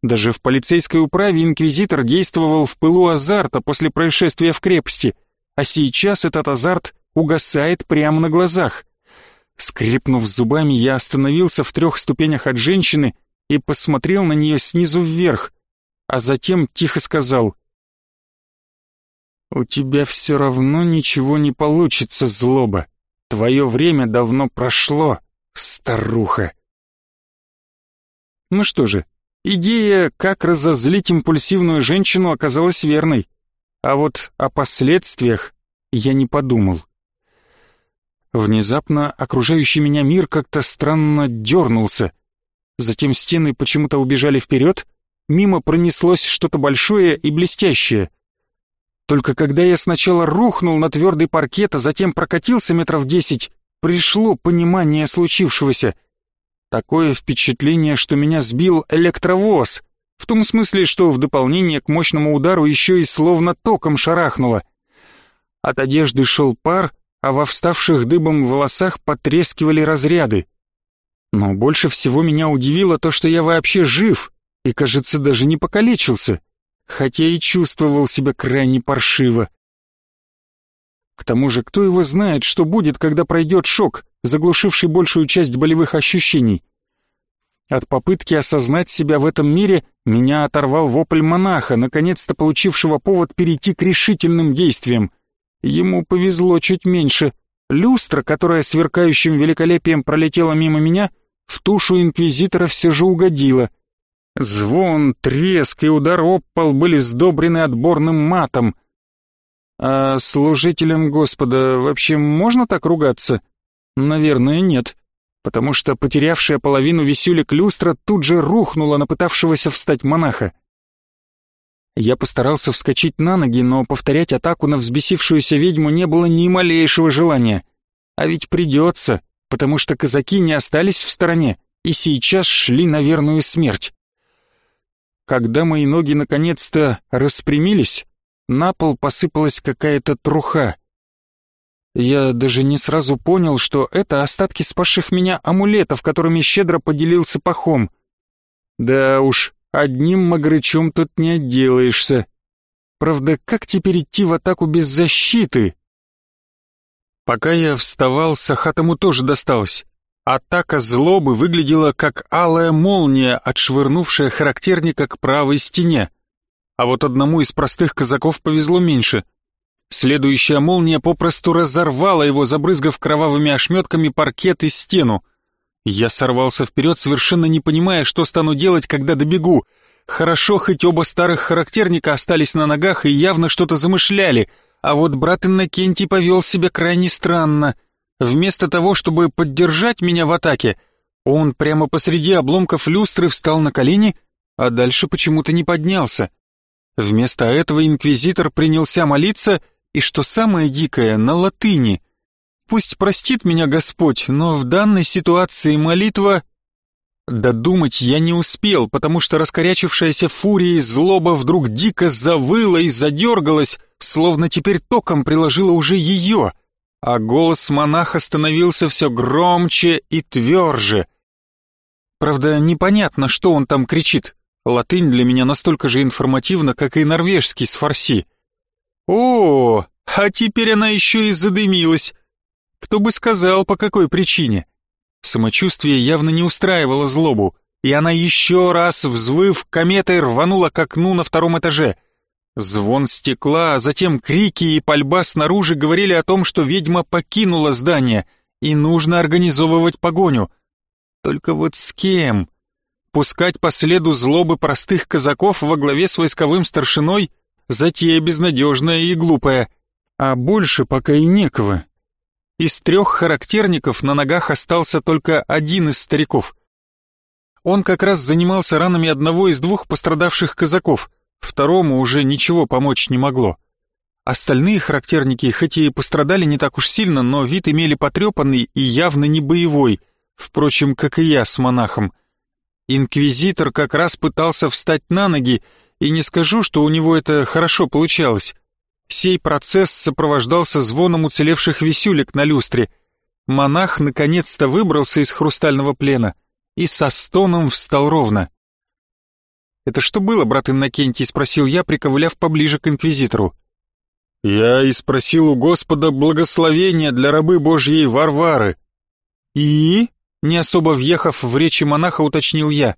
Даже в полицейской управе инквизитор действовал в пылу азарта после происшествия в крепости, а сейчас этот азарт угасает прямо на глазах. Скрипнув зубами, я остановился в трех ступенях от женщины и посмотрел на нее снизу вверх, а затем тихо сказал «У тебя все равно ничего не получится, злоба. Твое время давно прошло, старуха». Ну что же, идея, как разозлить импульсивную женщину, оказалась верной. А вот о последствиях я не подумал. Внезапно окружающий меня мир как-то странно дернулся. Затем стены почему-то убежали вперед, мимо пронеслось что-то большое и блестящее. Только когда я сначала рухнул на твердый паркет, а затем прокатился метров десять, пришло понимание случившегося. Такое впечатление, что меня сбил электровоз, в том смысле, что в дополнение к мощному удару еще и словно током шарахнуло. От одежды шел пар, а во вставших дыбом волосах потрескивали разряды. Но больше всего меня удивило то, что я вообще жив и, кажется, даже не покалечился, хотя и чувствовал себя крайне паршиво. К тому же, кто его знает, что будет, когда пройдет шок, заглушивший большую часть болевых ощущений. От попытки осознать себя в этом мире меня оторвал вопль монаха, наконец-то получившего повод перейти к решительным действиям — Ему повезло чуть меньше. Люстра, которая сверкающим великолепием пролетела мимо меня, в тушу инквизитора все же угодила. Звон, треск и удар об пол были сдобрены отборным матом. А служителям Господа вообще можно так ругаться? Наверное, нет, потому что потерявшая половину висюлек люстра тут же рухнула на пытавшегося встать монаха. Я постарался вскочить на ноги, но повторять атаку на взбесившуюся ведьму не было ни малейшего желания. А ведь придется, потому что казаки не остались в стороне и сейчас шли на верную смерть. Когда мои ноги наконец-то распрямились, на пол посыпалась какая-то труха. Я даже не сразу понял, что это остатки спасших меня амулетов, которыми щедро поделился Пахом. Да уж, Одним магрычом тут не отделаешься. Правда, как теперь идти в атаку без защиты? Пока я вставал, Сахатому тоже досталось. Атака злобы выглядела как алая молния, отшвырнувшая характерника к правой стене. А вот одному из простых казаков повезло меньше. Следующая молния попросту разорвала его, забрызгав кровавыми ошметками паркет и стену. Я сорвался вперед, совершенно не понимая, что стану делать, когда добегу. Хорошо, хоть оба старых характерника остались на ногах и явно что-то замышляли, а вот брат Иннокентий повел себя крайне странно. Вместо того, чтобы поддержать меня в атаке, он прямо посреди обломков люстры встал на колени, а дальше почему-то не поднялся. Вместо этого инквизитор принялся молиться, и что самое дикое, на латыни — Пусть простит меня Господь, но в данной ситуации молитва... Додумать я не успел, потому что раскорячившаяся фурия и злоба вдруг дико завыла и задергалась, словно теперь током приложила уже ее, а голос монаха становился все громче и тверже. Правда, непонятно, что он там кричит. Латынь для меня настолько же информативна, как и норвежский с фарси. О, а теперь она еще и задымилась. Кто бы сказал, по какой причине? Самочувствие явно не устраивало злобу, и она еще раз, взвыв, кометой рванула к окну на втором этаже. Звон стекла, а затем крики и пальба снаружи говорили о том, что ведьма покинула здание, и нужно организовывать погоню. Только вот с кем? Пускать по следу злобы простых казаков во главе с войсковым старшиной — затея безнадежная и глупая, а больше пока и некого. Из трех характерников на ногах остался только один из стариков. Он как раз занимался ранами одного из двух пострадавших казаков, второму уже ничего помочь не могло. Остальные характерники, хоть и пострадали не так уж сильно, но вид имели потрепанный и явно не боевой, впрочем, как и я с монахом. Инквизитор как раз пытался встать на ноги, и не скажу, что у него это хорошо получалось. Сей процесс сопровождался звоном уцелевших висюлек на люстре. Монах наконец-то выбрался из хрустального плена и со стоном встал ровно. «Это что было, брат Иннокентий?» — спросил я, приковыляв поближе к инквизитору. «Я и спросил у Господа благословения для рабы Божьей Варвары». «И?» — не особо въехав в речи монаха, уточнил я.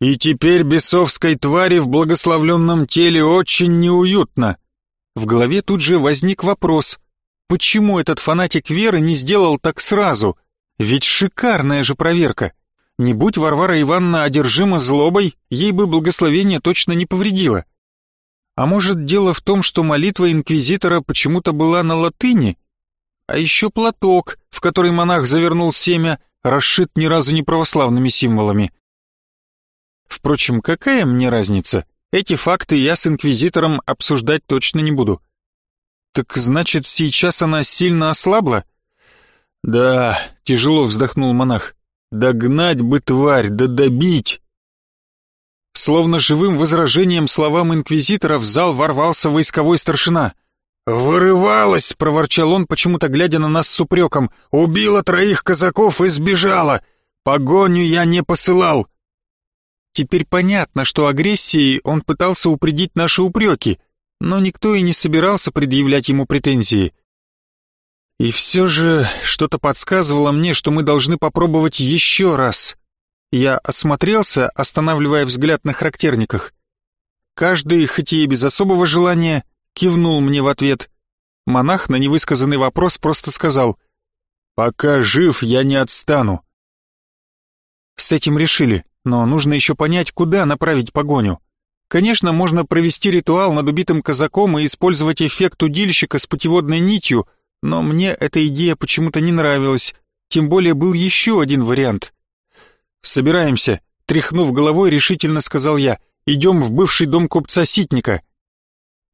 «И теперь бесовской твари в благословленном теле очень неуютно. В голове тут же возник вопрос, почему этот фанатик веры не сделал так сразу? Ведь шикарная же проверка. Не будь Варвара Ивановна одержима злобой, ей бы благословение точно не повредило. А может, дело в том, что молитва инквизитора почему-то была на латыни? А еще платок, в который монах завернул семя, расшит ни разу не православными символами. Впрочем, какая мне разница? Эти факты я с инквизитором обсуждать точно не буду. Так значит, сейчас она сильно ослабла? Да, тяжело вздохнул монах. Догнать бы тварь, да добить. Словно живым возражением словам инквизитора в зал ворвался войсковой старшина. «Вырывалась!» — проворчал он, почему-то глядя на нас с упреком. «Убила троих казаков и сбежала! Погоню я не посылал! Теперь понятно, что агрессией он пытался упредить наши упреки, но никто и не собирался предъявлять ему претензии. И все же что-то подсказывало мне, что мы должны попробовать еще раз. Я осмотрелся, останавливая взгляд на характерниках. Каждый, хоть и без особого желания, кивнул мне в ответ. Монах на невысказанный вопрос просто сказал «Пока жив, я не отстану». С этим решили, но нужно еще понять, куда направить погоню. Конечно, можно провести ритуал над убитым казаком и использовать эффект удильщика с путеводной нитью, но мне эта идея почему-то не нравилась, тем более был еще один вариант. «Собираемся», — тряхнув головой, решительно сказал я, «идем в бывший дом купца Ситника».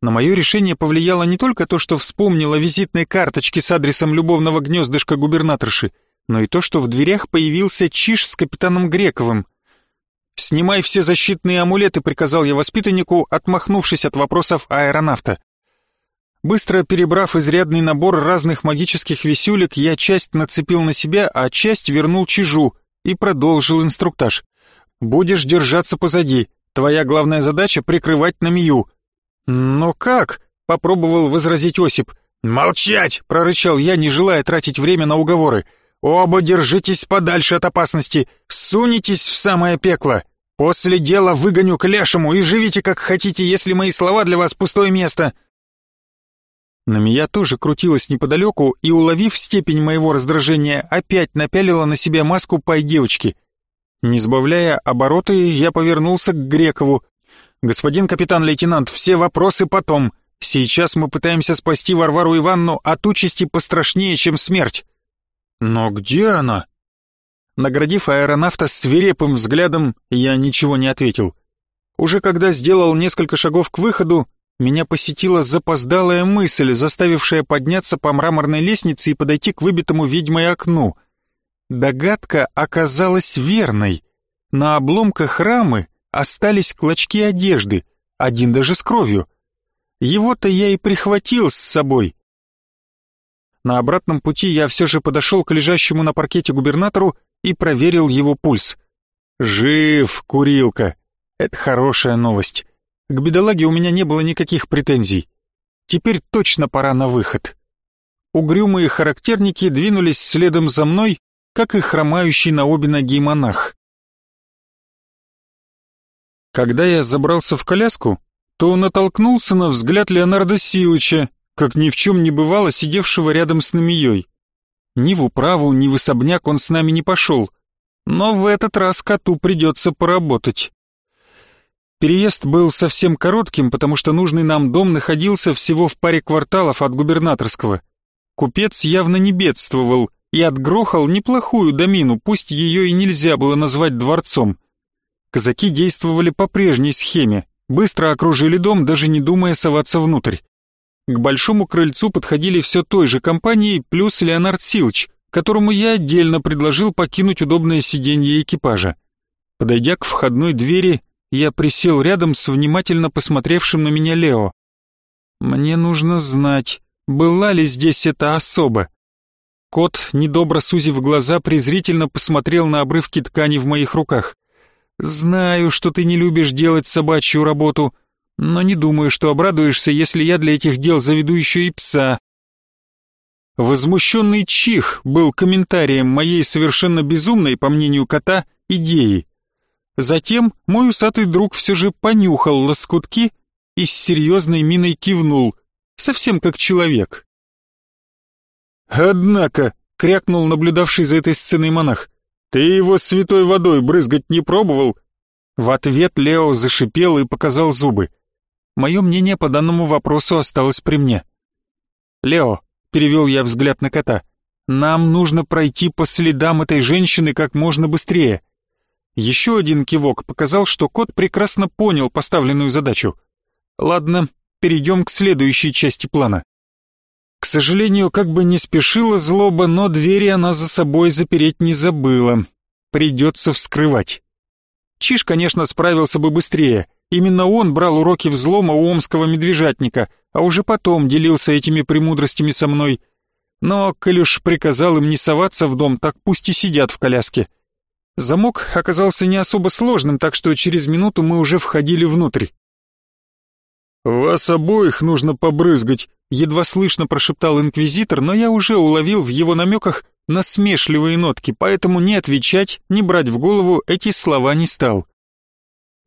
На мое решение повлияло не только то, что вспомнила визитной карточке с адресом любовного гнездышка губернаторши, но и то, что в дверях появился Чиш с капитаном Грековым. «Снимай все защитные амулеты», — приказал я воспитаннику, отмахнувшись от вопросов аэронавта. Быстро перебрав изрядный набор разных магических висюлек, я часть нацепил на себя, а часть вернул Чижу и продолжил инструктаж. «Будешь держаться позади. Твоя главная задача — прикрывать Намию». «Но как?» — попробовал возразить Осип. «Молчать!» — прорычал я, не желая тратить время на уговоры. «Оба держитесь подальше от опасности, сунетесь в самое пекло. После дела выгоню к лешему и живите как хотите, если мои слова для вас пустое место». Намия тоже крутилась неподалеку и, уловив степень моего раздражения, опять напялила на себя маску пай-девочки. Не сбавляя обороты, я повернулся к Грекову. «Господин капитан-лейтенант, все вопросы потом. Сейчас мы пытаемся спасти Варвару Ивановну от участи пострашнее, чем смерть». «Но где она?» Наградив аэронавта свирепым взглядом, я ничего не ответил. Уже когда сделал несколько шагов к выходу, меня посетила запоздалая мысль, заставившая подняться по мраморной лестнице и подойти к выбитому ведьмой окну. Догадка оказалась верной. На обломках рамы остались клочки одежды, один даже с кровью. Его-то я и прихватил с собой. На обратном пути я все же подошел к лежащему на паркете губернатору и проверил его пульс. Жив, курилка. Это хорошая новость. К бедолаге у меня не было никаких претензий. Теперь точно пора на выход. Угрюмые характерники двинулись следом за мной, как и хромающий на обе ноги монах. Когда я забрался в коляску, то натолкнулся на взгляд Леонарда Силыча, как ни в чем не бывало сидевшего рядом с Намией. Ни в управу, ни в особняк он с нами не пошел, но в этот раз коту придется поработать. Переезд был совсем коротким, потому что нужный нам дом находился всего в паре кварталов от губернаторского. Купец явно не бедствовал и отгрохал неплохую домину, пусть ее и нельзя было назвать дворцом. Казаки действовали по прежней схеме, быстро окружили дом, даже не думая соваться внутрь. К большому крыльцу подходили все той же компанией, плюс Леонард Силч, которому я отдельно предложил покинуть удобное сиденье экипажа. Подойдя к входной двери, я присел рядом с внимательно посмотревшим на меня Лео. Мне нужно знать, была ли здесь эта особа. Кот, недобро сузив глаза, презрительно посмотрел на обрывки ткани в моих руках. «Знаю, что ты не любишь делать собачью работу, но не думаю, что обрадуешься, если я для этих дел заведу еще и пса». Возмущенный чих был комментарием моей совершенно безумной, по мнению кота, идеи. Затем мой усатый друг все же понюхал лоскутки и с серьезной миной кивнул, совсем как человек. «Однако», — крякнул наблюдавший за этой сценой монах, — «ты его святой водой брызгать не пробовал?» В ответ Лео зашипел и показал зубы. Мое мнение по данному вопросу осталось при мне. «Лео», — перевел я взгляд на кота, — «нам нужно пройти по следам этой женщины как можно быстрее». Еще один кивок показал, что кот прекрасно понял поставленную задачу. Ладно, перейдем к следующей части плана. К сожалению, как бы не спешила злоба, но двери она за собой запереть не забыла. Придется вскрывать. Чиж, конечно, справился бы быстрее. Именно он брал уроки взлома у омского медвежатника, а уже потом делился этими премудростями со мной. Но, коль приказал им не соваться в дом, так пусть и сидят в коляске. Замок оказался не особо сложным, так что через минуту мы уже входили внутрь. «Вас обоих нужно побрызгать», — едва слышно прошептал инквизитор, но я уже уловил в его намеках насмешливые нотки, поэтому ни отвечать, ни брать в голову эти слова не стал.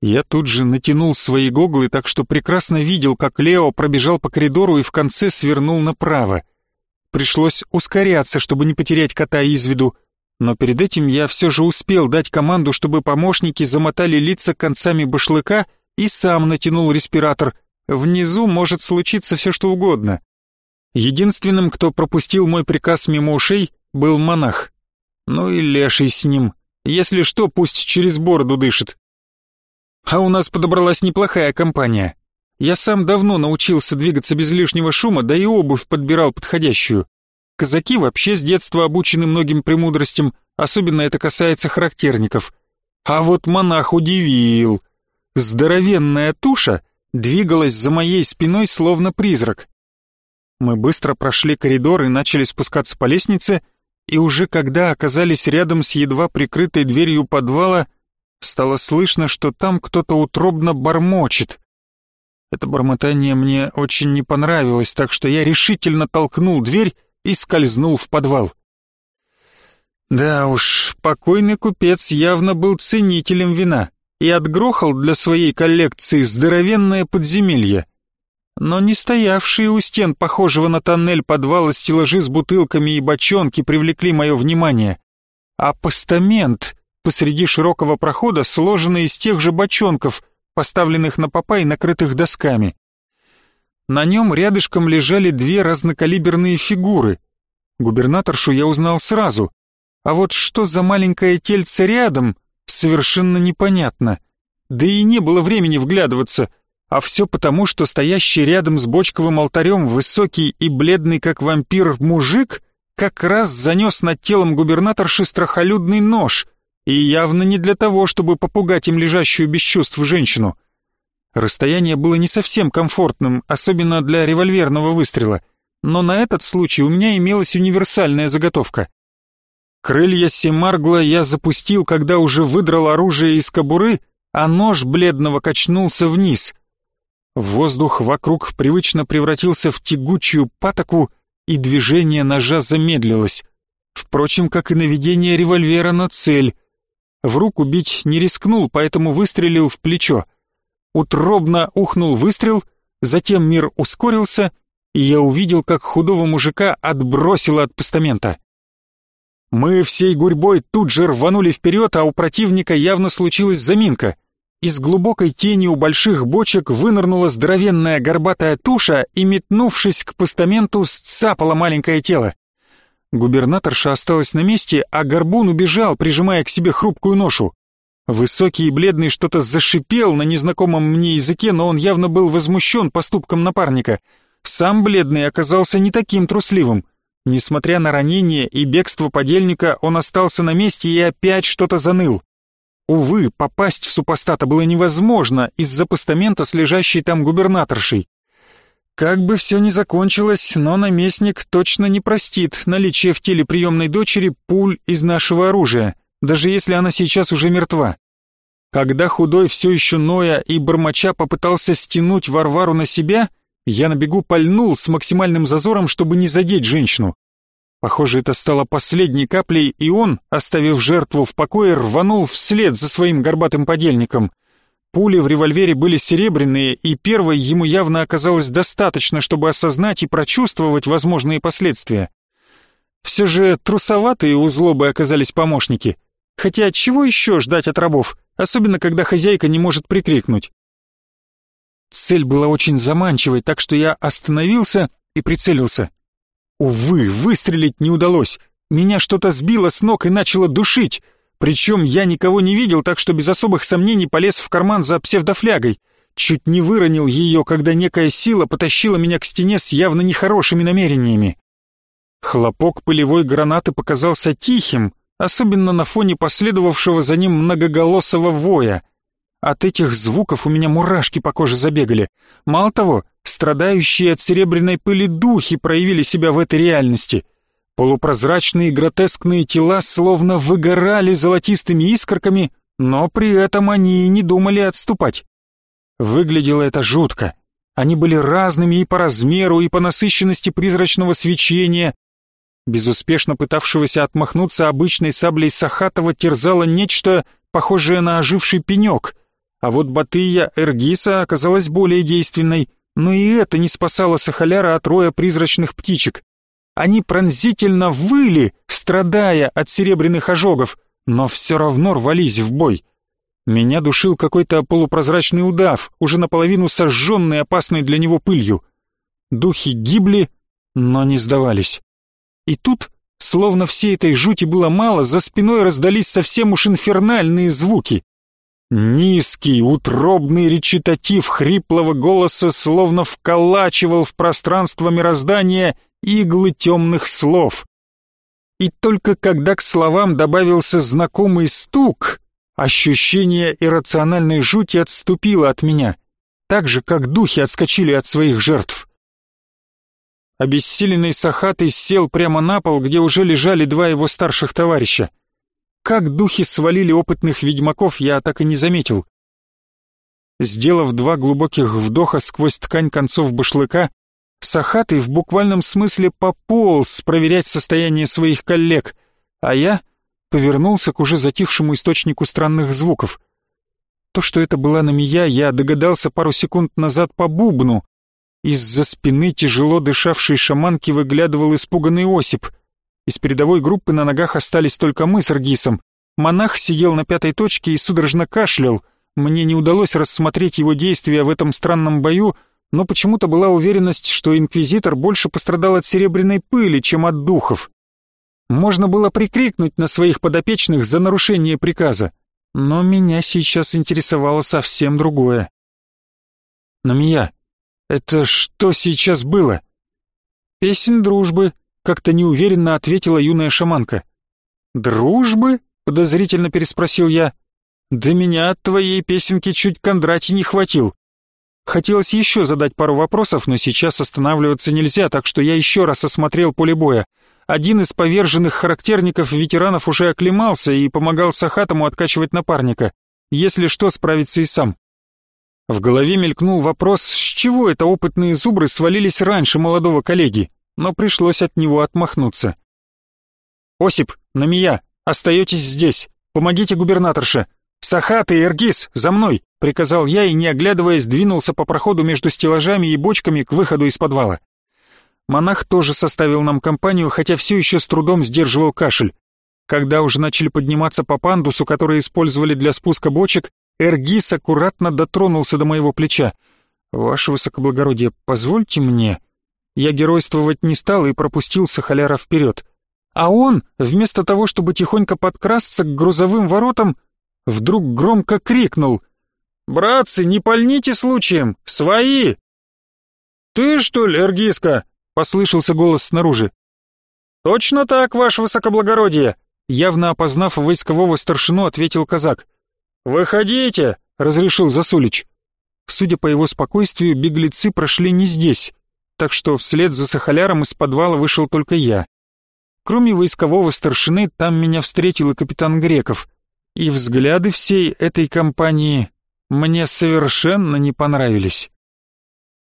Я тут же натянул свои гоглы, так что прекрасно видел, как Лео пробежал по коридору и в конце свернул направо. Пришлось ускоряться, чтобы не потерять кота из виду, но перед этим я все же успел дать команду, чтобы помощники замотали лица концами башлыка и сам натянул респиратор. Внизу может случиться все что угодно. Единственным, кто пропустил мой приказ мимо ушей, был монах. Ну и леший с ним. Если что, пусть через бороду дышит. А у нас подобралась неплохая компания. Я сам давно научился двигаться без лишнего шума, да и обувь подбирал подходящую. Казаки вообще с детства обучены многим премудростям, особенно это касается характерников. А вот монах удивил. Здоровенная туша двигалась за моей спиной словно призрак. Мы быстро прошли коридор и начали спускаться по лестнице, и уже когда оказались рядом с едва прикрытой дверью подвала, стало слышно, что там кто-то утробно бормочет. Это бормотание мне очень не понравилось, так что я решительно толкнул дверь и скользнул в подвал. Да уж, покойный купец явно был ценителем вина и отгрохал для своей коллекции здоровенное подземелье. Но не стоявшие у стен похожего на тоннель подвала стеллажи с бутылками и бочонки привлекли мое внимание, а постамент посреди широкого прохода, сложенный из тех же бочонков, поставленных на попа и накрытых досками. На нем рядышком лежали две разнокалиберные фигуры. Губернаторшу я узнал сразу, а вот что за маленькое тельце рядом, совершенно непонятно. Да и не было времени вглядываться, а все потому, что стоящий рядом с бочковым алтарем высокий и бледный как вампир мужик как раз занес над телом губернаторши страхолюдный нож, и явно не для того, чтобы попугать им лежащую без чувств женщину. Расстояние было не совсем комфортным, особенно для револьверного выстрела, но на этот случай у меня имелась универсальная заготовка. Крылья Семаргла я запустил, когда уже выдрал оружие из кобуры, а нож бледного качнулся вниз. Воздух вокруг привычно превратился в тягучую патоку, и движение ножа замедлилось. Впрочем, как и наведение револьвера на цель. В руку бить не рискнул, поэтому выстрелил в плечо. Утробно ухнул выстрел, затем мир ускорился, и я увидел, как худого мужика отбросило от постамента. Мы всей гурьбой тут же рванули вперед, а у противника явно случилась заминка. Из глубокой тени у больших бочек вынырнула здоровенная горбатая туша и, метнувшись к постаменту, сцапала маленькое тело. Губернаторша осталась на месте, а горбун убежал, прижимая к себе хрупкую ношу. Высокий и бледный что-то зашипел на незнакомом мне языке, но он явно был возмущен поступком напарника. Сам бледный оказался не таким трусливым. Несмотря на ранение и бегство подельника, он остался на месте и опять что-то заныл. Увы, попасть в супостата было невозможно из-за постамента с лежащей там губернаторшей. Как бы все ни закончилось, но наместник точно не простит наличие в теле приемной дочери пуль из нашего оружия, даже если она сейчас уже мертва. Когда худой все еще ноя и бормоча попытался стянуть Варвару на себя, я на бегу пальнул с максимальным зазором, чтобы не задеть женщину. Похоже, это стало последней каплей, и он, оставив жертву в покое, рванул вслед за своим горбатым подельником — Пули в револьвере были серебряные, и первой ему явно оказалось достаточно, чтобы осознать и прочувствовать возможные последствия. Все же трусоватые у злобы оказались помощники. Хотя чего еще ждать от рабов, особенно когда хозяйка не может прикрикнуть. Цель была очень заманчивой, так что я остановился и прицелился. Увы, выстрелить не удалось. Меня что-то сбило с ног и начало душить. Причем я никого не видел, так что без особых сомнений полез в карман за псевдофлягой. Чуть не выронил ее, когда некая сила потащила меня к стене с явно нехорошими намерениями. Хлопок пылевой гранаты показался тихим, особенно на фоне последовавшего за ним многоголосого воя. От этих звуков у меня мурашки по коже забегали. Мало того, страдающие от серебряной пыли духи проявили себя в этой реальности — Полупрозрачные гротескные тела словно выгорали золотистыми искорками, но при этом они и не думали отступать. Выглядело это жутко. Они были разными и по размеру, и по насыщенности призрачного свечения. Безуспешно пытавшегося отмахнуться обычной саблей Сахатова терзало нечто, похожее на оживший пенек, А вот Батыя Эргиса оказалась более действенной, но и это не спасало Сахаляра от роя призрачных птичек. Они пронзительно выли, страдая от серебряных ожогов, но все равно рвались в бой. Меня душил какой-то полупрозрачный удав, уже наполовину сожженный опасной для него пылью. Духи гибли, но не сдавались. И тут, словно всей этой жути было мало, за спиной раздались совсем уж инфернальные звуки. Низкий, утробный речитатив хриплого голоса словно вколачивал в пространство мироздания иглы темных слов. И только когда к словам добавился знакомый стук, ощущение иррациональной жути отступило от меня, так же, как духи отскочили от своих жертв. Обессиленный Сахатый сел прямо на пол, где уже лежали два его старших товарища. Как духи свалили опытных ведьмаков, я так и не заметил. Сделав два глубоких вдоха сквозь ткань концов башлыка, Сахатый в буквальном смысле пополз проверять состояние своих коллег, а я повернулся к уже затихшему источнику странных звуков. То, что это была Намия, я догадался пару секунд назад по бубну. Из-за спины тяжело дышавшей шаманки выглядывал испуганный Осип. Из передовой группы на ногах остались только мы с Аргисом. Монах сидел на пятой точке и судорожно кашлял. Мне не удалось рассмотреть его действия в этом странном бою, но почему-то была уверенность, что инквизитор больше пострадал от серебряной пыли, чем от духов. Можно было прикрикнуть на своих подопечных за нарушение приказа, но меня сейчас интересовало совсем другое. «Намия, это что сейчас было?» «Песен дружбы», — как-то неуверенно ответила юная шаманка. «Дружбы?» — подозрительно переспросил я. «Да меня от твоей песенки чуть Кондратий не хватил». Хотелось еще задать пару вопросов, но сейчас останавливаться нельзя, так что я еще раз осмотрел поле боя. Один из поверженных характерников ветеранов уже оклемался и помогал Сахатому откачивать напарника. Если что, справится и сам. В голове мелькнул вопрос, с чего это опытные зубры свалились раньше молодого коллеги, но пришлось от него отмахнуться. «Осип, Намия, остаетесь здесь. Помогите губернаторше. Сахат и Эргиз, за мной!» Приказал я и, не оглядываясь, двинулся по проходу между стеллажами и бочками к выходу из подвала. Монах тоже составил нам компанию, хотя все еще с трудом сдерживал кашель. Когда уже начали подниматься по пандусу, который использовали для спуска бочек, Эргис аккуратно дотронулся до моего плеча. «Ваше высокоблагородие, позвольте мне...» Я геройствовать не стал и пропустил Сахаляра вперед. А он, вместо того, чтобы тихонько подкрасться к грузовым воротам, вдруг громко крикнул — «Братцы, не пальните случаем! Свои!» «Ты, что ли, Эргиска?» — послышался голос снаружи. «Точно так, ваше высокоблагородие!» Явно опознав войскового старшину, ответил казак. «Выходите!» — разрешил Засулич. Судя по его спокойствию, беглецы прошли не здесь, так что вслед за Сахаляром из подвала вышел только я. Кроме войскового старшины, там меня встретил и капитан Греков, и взгляды всей этой компании мне совершенно не понравились.